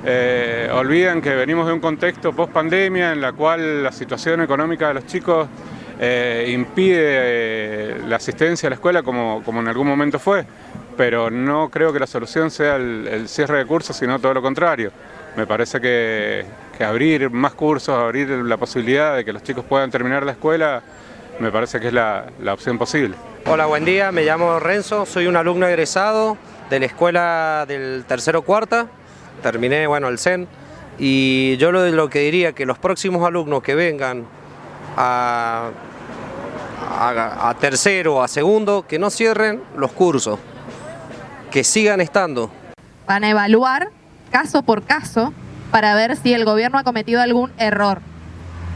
[SPEAKER 15] eh, olvidan que venimos de un contexto post pandemia en la cual la situación económica de los chicos eh, impide eh, la asistencia a la escuela como, como, en algún momento fue, pero no creo que la solución sea el, cierre de cursos, sino todo lo contrario. Me parece que, abrir más cursos, abrir la posibilidad de que los chicos puedan terminar la escuela, me parece que es la, opción posible.
[SPEAKER 16] Hola, buen día, me llamo Renzo, soy un alumno egresado de la escuela del tercero cuarta, terminé bueno el CEN y yo lo, lo que diría que los próximos alumnos que vengan a, a, tercero o a segundo, que no cierren los cursos, que sigan estando.
[SPEAKER 17] Van a evaluar caso por caso para ver si el gobierno ha cometido algún error.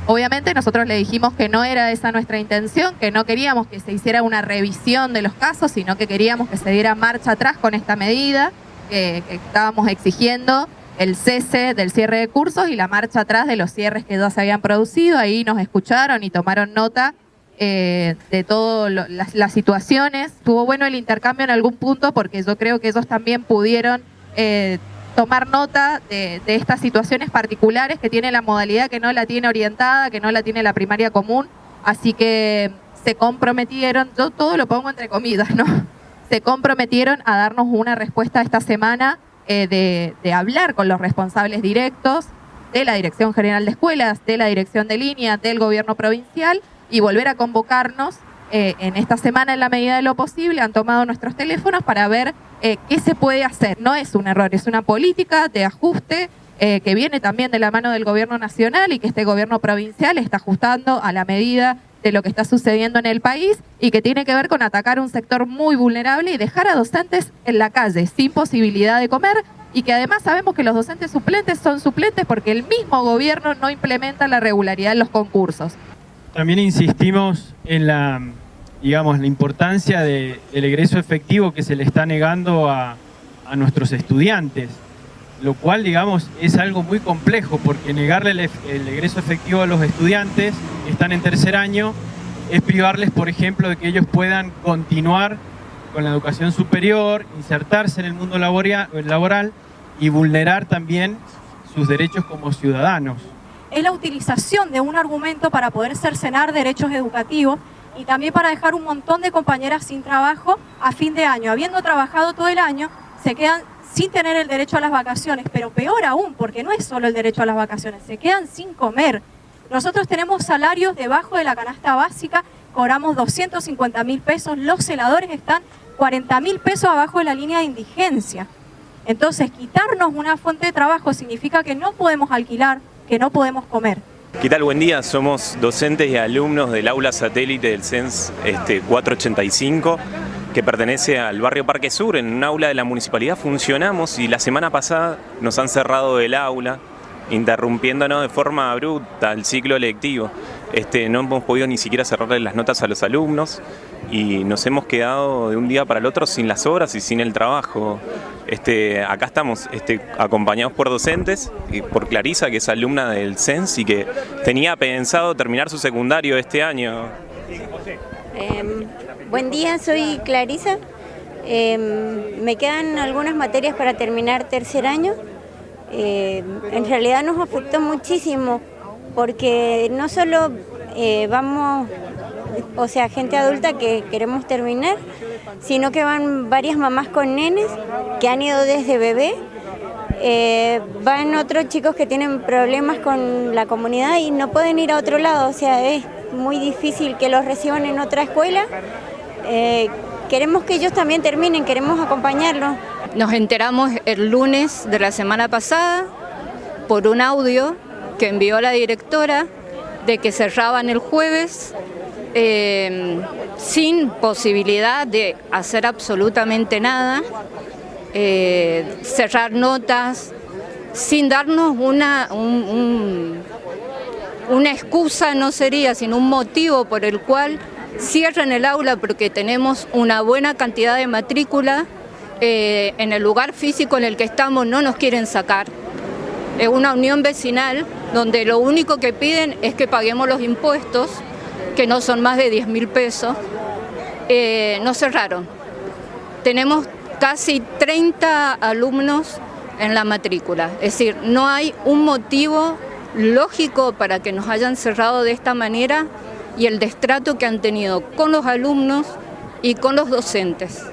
[SPEAKER 17] Obviamente nosotros le dijimos que no era esa nuestra intención, que no queríamos que se hiciera una revisión de los casos, sino que queríamos que se diera marcha atrás con esta medida, que, estábamos exigiendo el cese del cierre de cursos y la marcha atrás de los cierres que ya se habían producido. Ahí nos escucharon y tomaron nota eh, de todas las, situaciones. Estuvo bueno el intercambio en algún punto porque yo creo que ellos también pudieron eh, tomar nota de, estas situaciones particulares que tiene la modalidad que no la tiene orientada, que no la tiene la primaria común. Así que se comprometieron, yo todo lo pongo entre comidas, ¿no? Se comprometieron a darnos una respuesta esta semana eh, de, hablar con los responsables directos de la Dirección General de Escuelas, de la Dirección de Línea, del Gobierno Provincial y volver a convocarnos eh, en esta semana en la medida de lo posible. Han tomado nuestros teléfonos para ver eh, qué se puede hacer. No es un error, es una política de ajuste que viene también de la mano del Gobierno Nacional y que este Gobierno Provincial está ajustando a la medida de lo que está sucediendo en el país y que tiene que ver con atacar un sector muy vulnerable y dejar a docentes en la calle sin posibilidad de comer y que además sabemos que los docentes suplentes son suplentes porque el mismo gobierno no implementa la regularidad en los concursos.
[SPEAKER 18] También insistimos en la, digamos, la importancia del egreso efectivo que se le está negando a, a nuestros estudiantes lo cual, digamos, es algo muy complejo, porque negarle el, egreso efectivo a los estudiantes que están en tercer año es privarles, por ejemplo, de que ellos puedan continuar con la educación superior, insertarse en el mundo laboral y vulnerar también sus derechos como ciudadanos.
[SPEAKER 19] Es la utilización de un argumento para poder cercenar derechos educativos y también para dejar un montón de compañeras sin trabajo a fin de año. Habiendo trabajado todo el año, se quedan sin tener el derecho a las vacaciones, pero peor aún, porque no es solo el derecho a las vacaciones, se quedan sin comer. Nosotros tenemos salarios debajo de la canasta básica, cobramos 250 mil pesos, los celadores están 40 mil pesos abajo de la línea de indigencia. Entonces, quitarnos una fuente de trabajo significa que no podemos alquilar, que no podemos comer.
[SPEAKER 20] ¿Qué tal? Buen día, somos docentes y alumnos del aula satélite del CENS este, 485 que pertenece al barrio Parque Sur, en un aula de la municipalidad funcionamos y la semana pasada nos han cerrado el aula, interrumpiéndonos de forma abrupta el ciclo lectivo. Este, no hemos podido ni siquiera cerrarle las notas a los alumnos y nos hemos quedado de un día para el otro sin las obras y sin el trabajo. Este, acá estamos este, acompañados por docentes, y por Clarisa, que es alumna del CENS y que tenía pensado terminar su secundario este año.
[SPEAKER 21] Em, Buen día, soy Clarisa. Em, me quedan algunas materias para terminar tercer año. Em, en realidad nos afectó muchísimo porque no solo eh, vamos, o sea, gente adulta que queremos terminar, sino que van varias mamás con nenes que han ido desde bebé. Eh, van otros chicos que tienen problemas con la comunidad y no pueden ir a otro lado, o sea, es muy difícil que los reciban en otra escuela eh, queremos que ellos también terminen, queremos acompañarlos.
[SPEAKER 22] Nos enteramos el lunes de la semana pasada por un audio que envió la directora de que cerraban el jueves eh, sin posibilidad de hacer absolutamente nada eh, cerrar notas, sin darnos una, una excusa, no sería, sino un motivo por el cual cierran el aula porque tenemos una buena cantidad de matrícula, eh, en el lugar físico en el que estamos no nos quieren sacar. Es una unión vecinal donde lo único que piden es que paguemos los impuestos, que no son más de 10 mil pesos. Eh, nos cerraron. Tenemos casi 30 alumnos en la matrícula. Es decir, no hay un motivo lógico para que nos hayan cerrado de esta manera y el destrato que han tenido con los alumnos y con los docentes.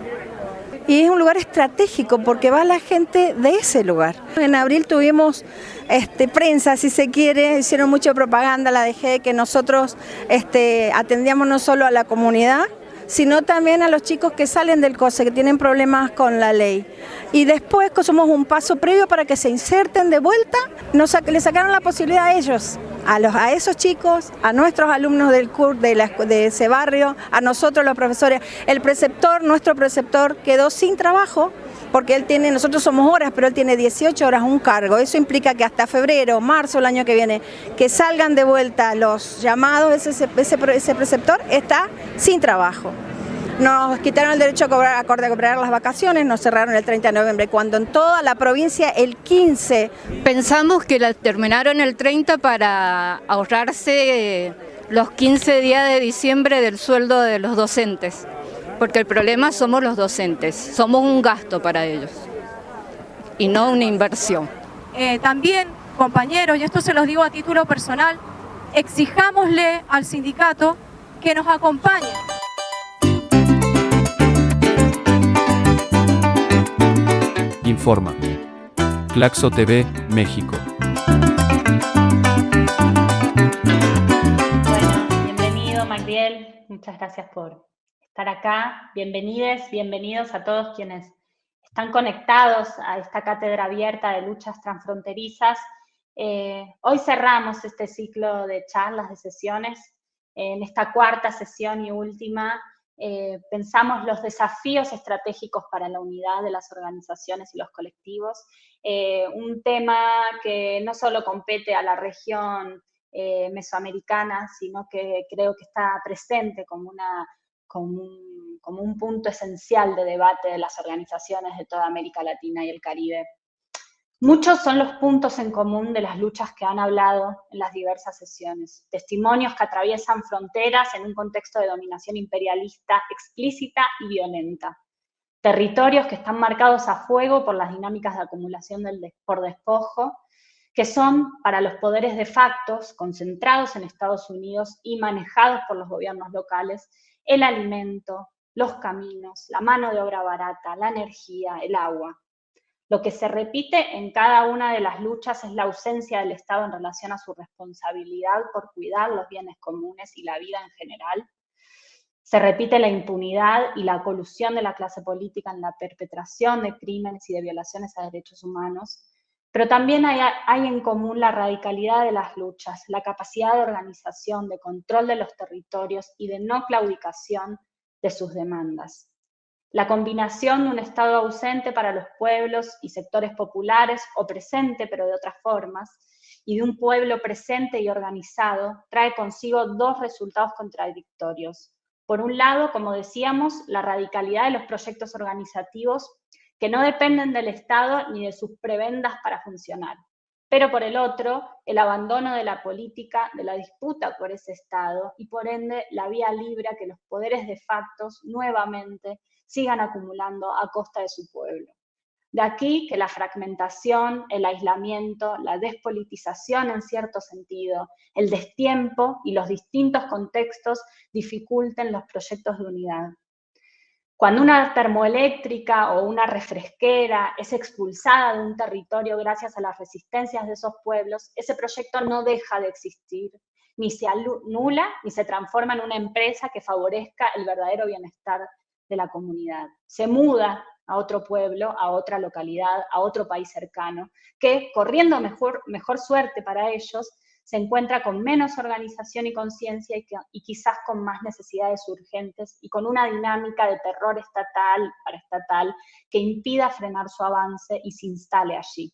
[SPEAKER 23] Y es un lugar estratégico porque va la gente de ese lugar. En abril tuvimos este, prensa, si se quiere, hicieron mucha propaganda, la dejé, que nosotros este, atendíamos no solo a la comunidad, sino también a los chicos que salen del COSE, que tienen problemas con la ley. Y después somos un paso previo para que se inserten de vuelta, nos, le sacaron la posibilidad a ellos, a, esos chicos, a nuestros alumnos del CUR de, de ese barrio, a nosotros los profesores. El preceptor, nuestro preceptor, quedó sin trabajo porque él tiene, nosotros somos horas, pero él tiene 18 horas un cargo. Eso implica que hasta febrero, marzo, el año que viene, que salgan de vuelta los llamados, ese, ese, preceptor está sin trabajo. Nos quitaron el derecho a cobrar, a cobrar las vacaciones, nos cerraron el 30 de noviembre, cuando en toda la provincia el 15.
[SPEAKER 22] Pensamos que la terminaron el 30 para ahorrarse los 15 días de diciembre del sueldo de los docentes porque el problema somos los docentes, somos un gasto para ellos y no una inversión.
[SPEAKER 19] Eh, también, compañeros, y esto se los digo a título personal, exijámosle al sindicato que nos acompañe.
[SPEAKER 14] Informa. Claxo TV, México.
[SPEAKER 24] Bueno, bienvenido, Magdiel. Muchas gracias por, estar acá. Bienvenidos, bienvenidos a todos quienes están conectados a esta cátedra abierta de luchas transfronterizas. Eh, hoy cerramos este ciclo de charlas, de sesiones. En esta cuarta sesión y última eh, pensamos los desafíos estratégicos para la unidad de las organizaciones y los colectivos. Eh, un tema que no solo compete a la región mesoamericana, sino que creo que está presente como una como un, punto esencial de debate de las organizaciones de toda América Latina y el Caribe. Muchos son los puntos en común de las luchas que han hablado en las diversas sesiones. Testimonios que atraviesan fronteras en un contexto de dominación imperialista explícita y violenta. Territorios que están marcados a fuego por las dinámicas de acumulación del por despojo, que son para los poderes de facto concentrados en Estados Unidos y manejados por los gobiernos locales el alimento, los caminos, la mano de obra barata, la energía, el agua. Lo que se repite en cada una de las luchas es la ausencia del Estado en relación a su responsabilidad por cuidar los bienes comunes y la vida en general. Se repite la impunidad y la colusión de la clase política en la perpetración de crímenes y de violaciones a derechos humanos. Pero también hay, en común la radicalidad de las luchas, la capacidad de organización, de control de los territorios y de no claudicación de sus demandas. La combinación de un Estado ausente para los pueblos y sectores populares o presente pero de otras formas, y de un pueblo presente y organizado, trae consigo dos resultados contradictorios. Por un lado, como decíamos, la radicalidad de los proyectos organizativos que no dependen del Estado ni de sus prebendas para funcionar. Pero por el otro, el abandono de la política, de la disputa por ese Estado y por ende la vía libre a que los poderes de factos nuevamente sigan acumulando a costa de su pueblo. De aquí que la fragmentación, el aislamiento, la despolitización en cierto sentido, el destiempo y los distintos contextos dificulten los proyectos de unidad. Cuando una termoeléctrica o una refresquera es expulsada de un territorio gracias a las resistencias de esos pueblos, ese proyecto no deja de existir, ni se anula, ni se transforma en una empresa que favorezca el verdadero bienestar de la comunidad. Se muda a otro pueblo, a otra localidad, a otro país cercano, que corriendo mejor, mejor suerte para ellos, se encuentra con menos organización y conciencia y, quizás con más necesidades urgentes y con una dinámica de terror estatal, paraestatal, que impida frenar su avance y se instale allí.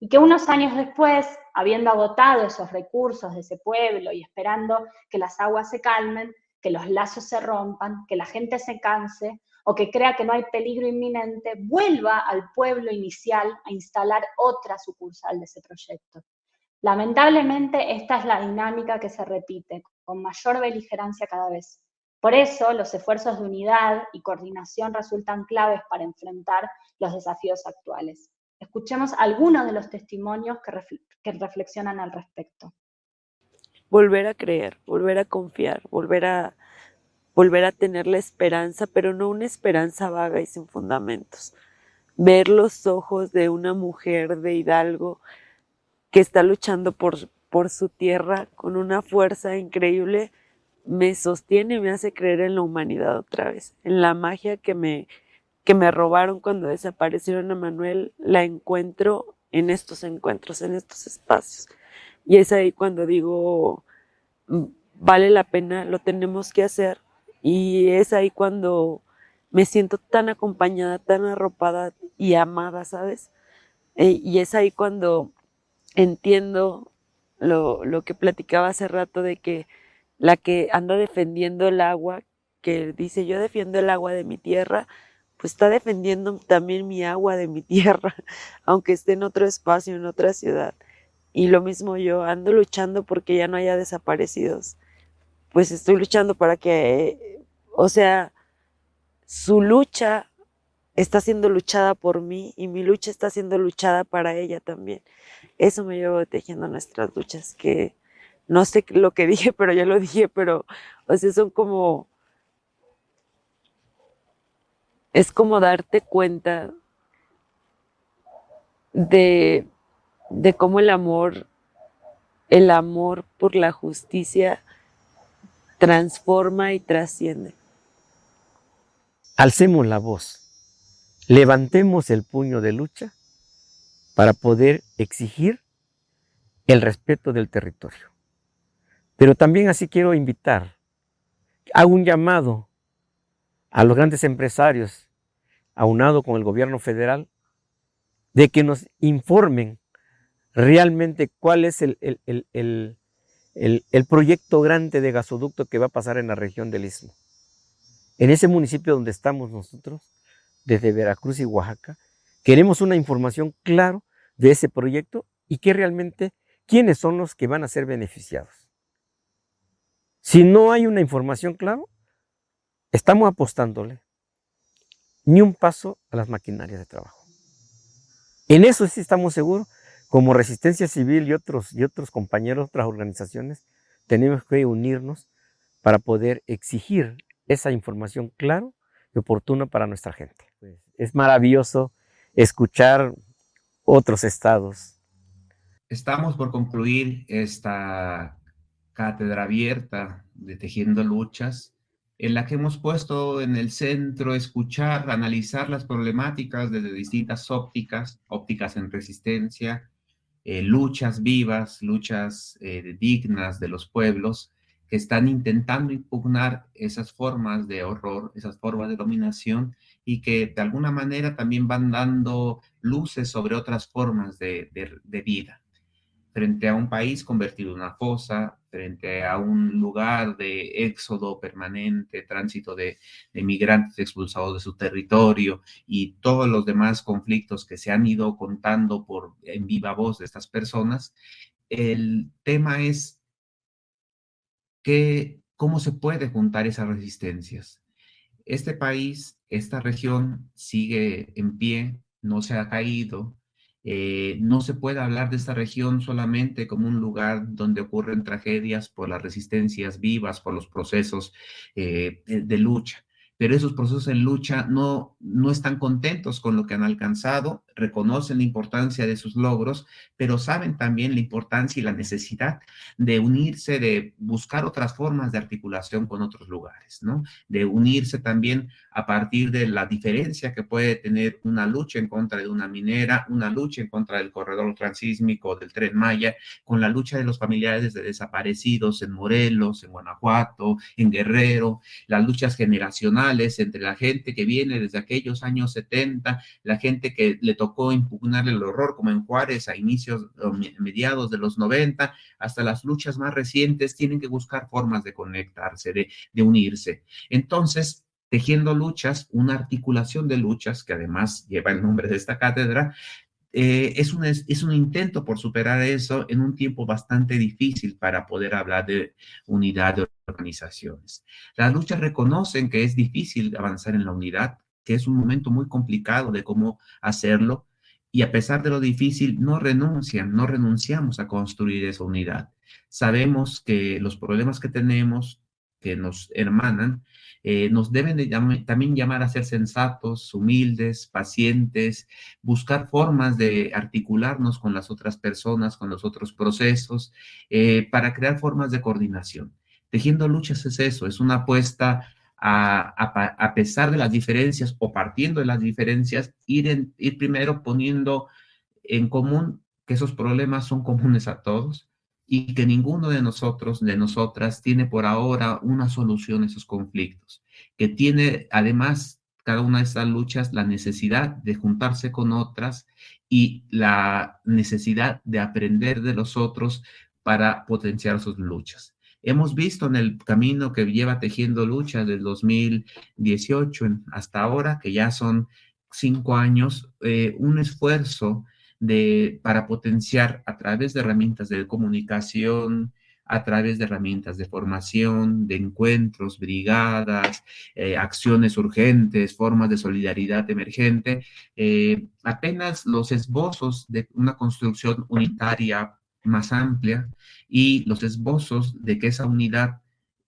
[SPEAKER 24] Y que unos años después, habiendo agotado esos recursos de ese pueblo y esperando que las aguas se calmen, que los lazos se rompan, que la gente se canse o que crea que no hay peligro inminente, vuelva al pueblo inicial a instalar otra sucursal de ese proyecto. Lamentablemente, esta es la dinámica que se repite, con mayor beligerancia cada vez. Por eso, los esfuerzos de unidad y coordinación resultan claves para enfrentar los desafíos actuales. Escuchemos algunos de los testimonios que, reflexionan al respecto.
[SPEAKER 25] Volver a creer, volver a confiar, volver a, volver a tener la esperanza, pero no una esperanza vaga y sin fundamentos. Ver los ojos de una mujer de Hidalgo que está luchando por, por su tierra con una fuerza increíble, me sostiene me hace creer en la humanidad otra vez, en la magia que me, que me robaron cuando desaparecieron a Manuel, la encuentro en estos encuentros, en estos espacios. Y es ahí cuando digo, mm, vale la pena, lo tenemos que hacer. Y es ahí cuando me siento tan acompañada, tan arropada y amada, ¿sabes? Eh, y es ahí cuando entiendo lo, lo, que platicaba hace rato de que la que anda defendiendo el agua, que dice yo defiendo el agua de mi tierra, pues está defendiendo también mi agua de mi tierra, aunque esté en otro espacio, en otra ciudad. Y lo mismo yo, ando luchando porque ya no haya desaparecidos. Pues estoy luchando para que, o sea, su lucha está siendo luchada por mí y mi lucha está siendo luchada para ella también. Eso me llevo tejiendo nuestras luchas, que no sé lo que dije, pero ya lo dije, pero, o sea, son como, es como darte cuenta de, de cómo el amor, el amor por la justicia transforma y trasciende.
[SPEAKER 26] Alcemos la voz levantemos el puño de lucha para poder exigir el respeto del territorio. Pero también así quiero invitar, hago un llamado a los grandes empresarios, aunado con el gobierno federal, de que nos informen realmente cuál es el, el, el, proyecto grande de gasoducto que va a pasar en la región del Istmo. En ese municipio donde estamos nosotros, desde Veracruz y Oaxaca, queremos una información clara de ese proyecto y que realmente quiénes son los que van a ser beneficiados. Si no hay una información clara, estamos apostándole ni un paso a las maquinarias de trabajo. En eso sí estamos seguros, como Resistencia Civil y otros, y otros compañeros, otras organizaciones, tenemos que unirnos para poder exigir esa información clara y oportuna para nuestra gente. Es maravilloso escuchar otros estados.
[SPEAKER 27] Estamos por concluir esta cátedra abierta de Tejiendo Luchas, en la que hemos puesto en el centro escuchar, analizar las problemáticas desde distintas ópticas, ópticas en resistencia, eh, luchas vivas, luchas eh, dignas de los pueblos, que están intentando impugnar esas formas de horror, esas formas de dominación y que de alguna manera también van dando luces sobre otras formas de, vida. Frente a un país convertido en una fosa, frente a un lugar de éxodo permanente, tránsito de, de migrantes expulsados de su territorio y todos los demás conflictos que se han ido contando por en viva voz de estas personas, el tema es que, cómo se puede juntar esas resistencias. Este país, esta región sigue en pie, no se ha caído. Eh, no se puede hablar de esta región solamente como un lugar donde ocurren tragedias por las resistencias vivas, por los procesos eh, de lucha pero esos procesos en lucha no, no están contentos con lo que han alcanzado, reconocen la importancia de sus logros, pero saben también la importancia y la necesidad de unirse, de buscar otras formas de articulación con otros lugares, ¿no? De unirse también a partir de la diferencia que puede tener una lucha en contra de una minera, una lucha en contra del corredor transísmico del tren Maya, con la lucha de los familiares de desaparecidos en Morelos, en Guanajuato, en Guerrero, las luchas generacionales entre la gente que viene desde aquellos años 70, la gente que le tocó impugnar el horror, como en Juárez a inicios o mediados de los 90, hasta las luchas más recientes, tienen que buscar formas de conectarse, de, de unirse. Entonces, Tejiendo Luchas, una articulación de luchas que además lleva el nombre de esta cátedra, eh, es, un, es un intento por superar eso en un tiempo bastante difícil para poder hablar de unidad de organizaciones. Las luchas reconocen que es difícil avanzar en la unidad, que es un momento muy complicado de cómo hacerlo, y a pesar de lo difícil, no renuncian, no renunciamos a construir esa unidad. Sabemos que los problemas que tenemos, que nos hermanan, eh, nos deben de también llamar a ser sensatos, humildes, pacientes, buscar formas de articularnos con las otras personas, con los otros procesos, eh, para crear formas de coordinación. Tejiendo luchas es eso, es una apuesta a, pesar de las diferencias o partiendo de las diferencias, ir, ir primero poniendo en común que esos problemas son comunes a todos, y que ninguno de nosotros, de nosotras, tiene por ahora una solución a esos conflictos, que tiene además cada una de estas luchas la necesidad de juntarse con otras y la necesidad de aprender de los otros para potenciar sus luchas. Hemos visto en el camino que lleva tejiendo lucha del 2018 hasta ahora, que ya son cinco años, eh, un esfuerzo de, para potenciar a través de herramientas de comunicación, a través de herramientas de formación, de encuentros, brigadas, eh, acciones urgentes, formas de solidaridad emergente, eh, apenas los esbozos de una construcción unitaria más amplia y los esbozos de que esa unidad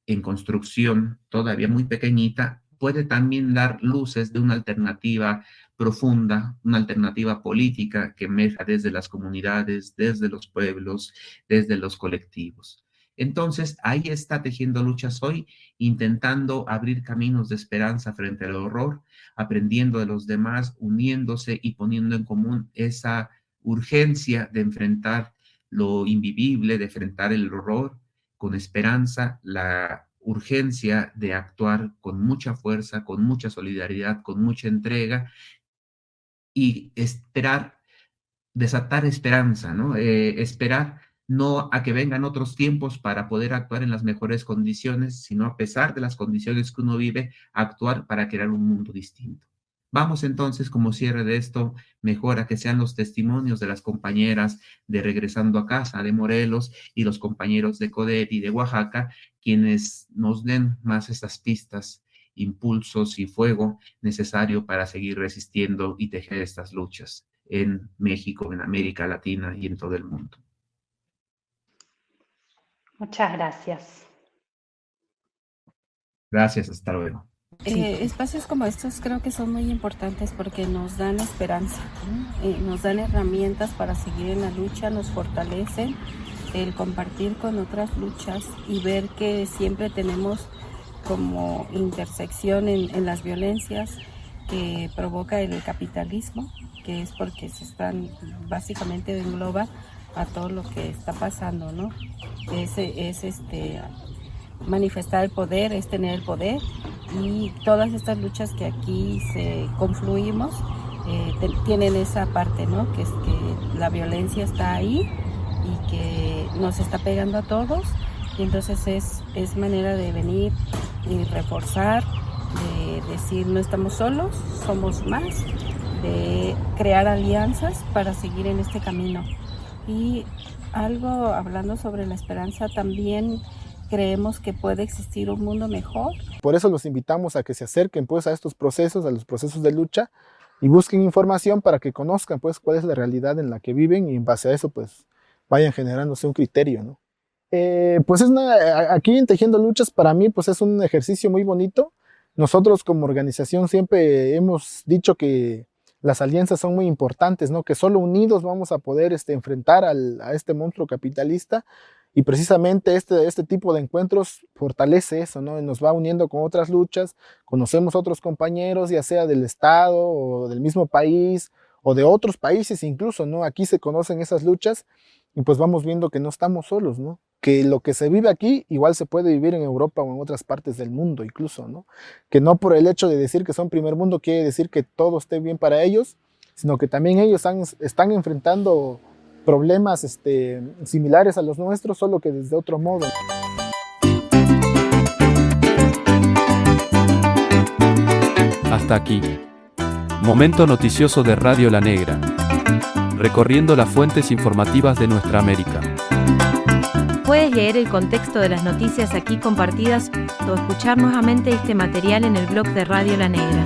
[SPEAKER 27] en construcción todavía muy pequeñita puede también dar luces de una alternativa profunda, una alternativa política que emerja desde las comunidades, desde los pueblos, desde los colectivos. Entonces, ahí está tejiendo luchas hoy, intentando abrir caminos de esperanza frente al horror, aprendiendo de los demás, uniéndose y poniendo en común esa urgencia de enfrentar lo invivible, de enfrentar el horror con esperanza, la urgencia de actuar con mucha fuerza, con mucha solidaridad, con mucha entrega y esperar, desatar esperanza, ¿no? Eh, esperar no a que vengan otros tiempos para poder actuar en las mejores condiciones, sino a pesar de las condiciones que uno vive, actuar para crear un mundo distinto. Vamos entonces, como cierre de esto, mejor a que sean los testimonios de las compañeras de Regresando a Casa de Morelos y los compañeros de CODET y de Oaxaca, quienes nos den más estas pistas, impulsos y fuego necesario para seguir resistiendo y tejer estas luchas en México, en América Latina y en todo el mundo.
[SPEAKER 24] Muchas gracias.
[SPEAKER 27] Gracias, hasta luego.
[SPEAKER 28] Eh, espacios como estos creo que son muy importantes porque nos dan esperanza, eh, nos dan herramientas para seguir en la lucha, nos fortalecen el compartir con otras luchas y ver que siempre tenemos como intersección en, las violencias que provoca el capitalismo, que es porque se están básicamente engloba a todo lo que está pasando, ¿no? Es, es este manifestar el poder, es tener el poder y todas estas luchas que aquí confluimos eh, tienen esa parte, ¿no? Que es que la violencia está ahí y que nos está pegando a todos y entonces es, es manera de venir y reforzar, de decir no estamos solos, somos más, de crear alianzas para seguir en este camino. Y algo hablando sobre la esperanza también creemos que puede existir un mundo mejor.
[SPEAKER 29] Por eso los invitamos a que se acerquen pues a estos procesos, a los procesos de lucha y busquen información para que conozcan pues cuál es la realidad en la que viven y en base a eso pues vayan generándose un criterio, ¿no? Eh, pues es aquí en Tejiendo Luchas para mí pues es un ejercicio muy bonito. Nosotros como organización siempre hemos dicho que las alianzas son muy importantes, ¿no? Que solo unidos vamos a poder este, enfrentar al, a este monstruo capitalista y precisamente este, este tipo de encuentros fortalece eso, ¿no? Nos va uniendo con otras luchas, conocemos otros compañeros, ya sea del Estado o del mismo país o de otros países incluso, ¿no? Aquí se conocen esas luchas y pues vamos viendo que no estamos solos, ¿no? Que lo que se vive aquí igual se puede vivir en Europa o en otras partes del mundo incluso, ¿no? Que no por el hecho de decir que son primer mundo quiere decir que todo esté bien para ellos, sino que también ellos están enfrentando problemas este, similares a los nuestros, solo que desde otro modo.
[SPEAKER 14] Hasta aquí. Momento noticioso de Radio La Negra. Recorriendo las fuentes informativas de nuestra América.
[SPEAKER 30] Puedes leer el contexto de las noticias aquí compartidas o escuchar nuevamente este material en el blog de Radio La Negra.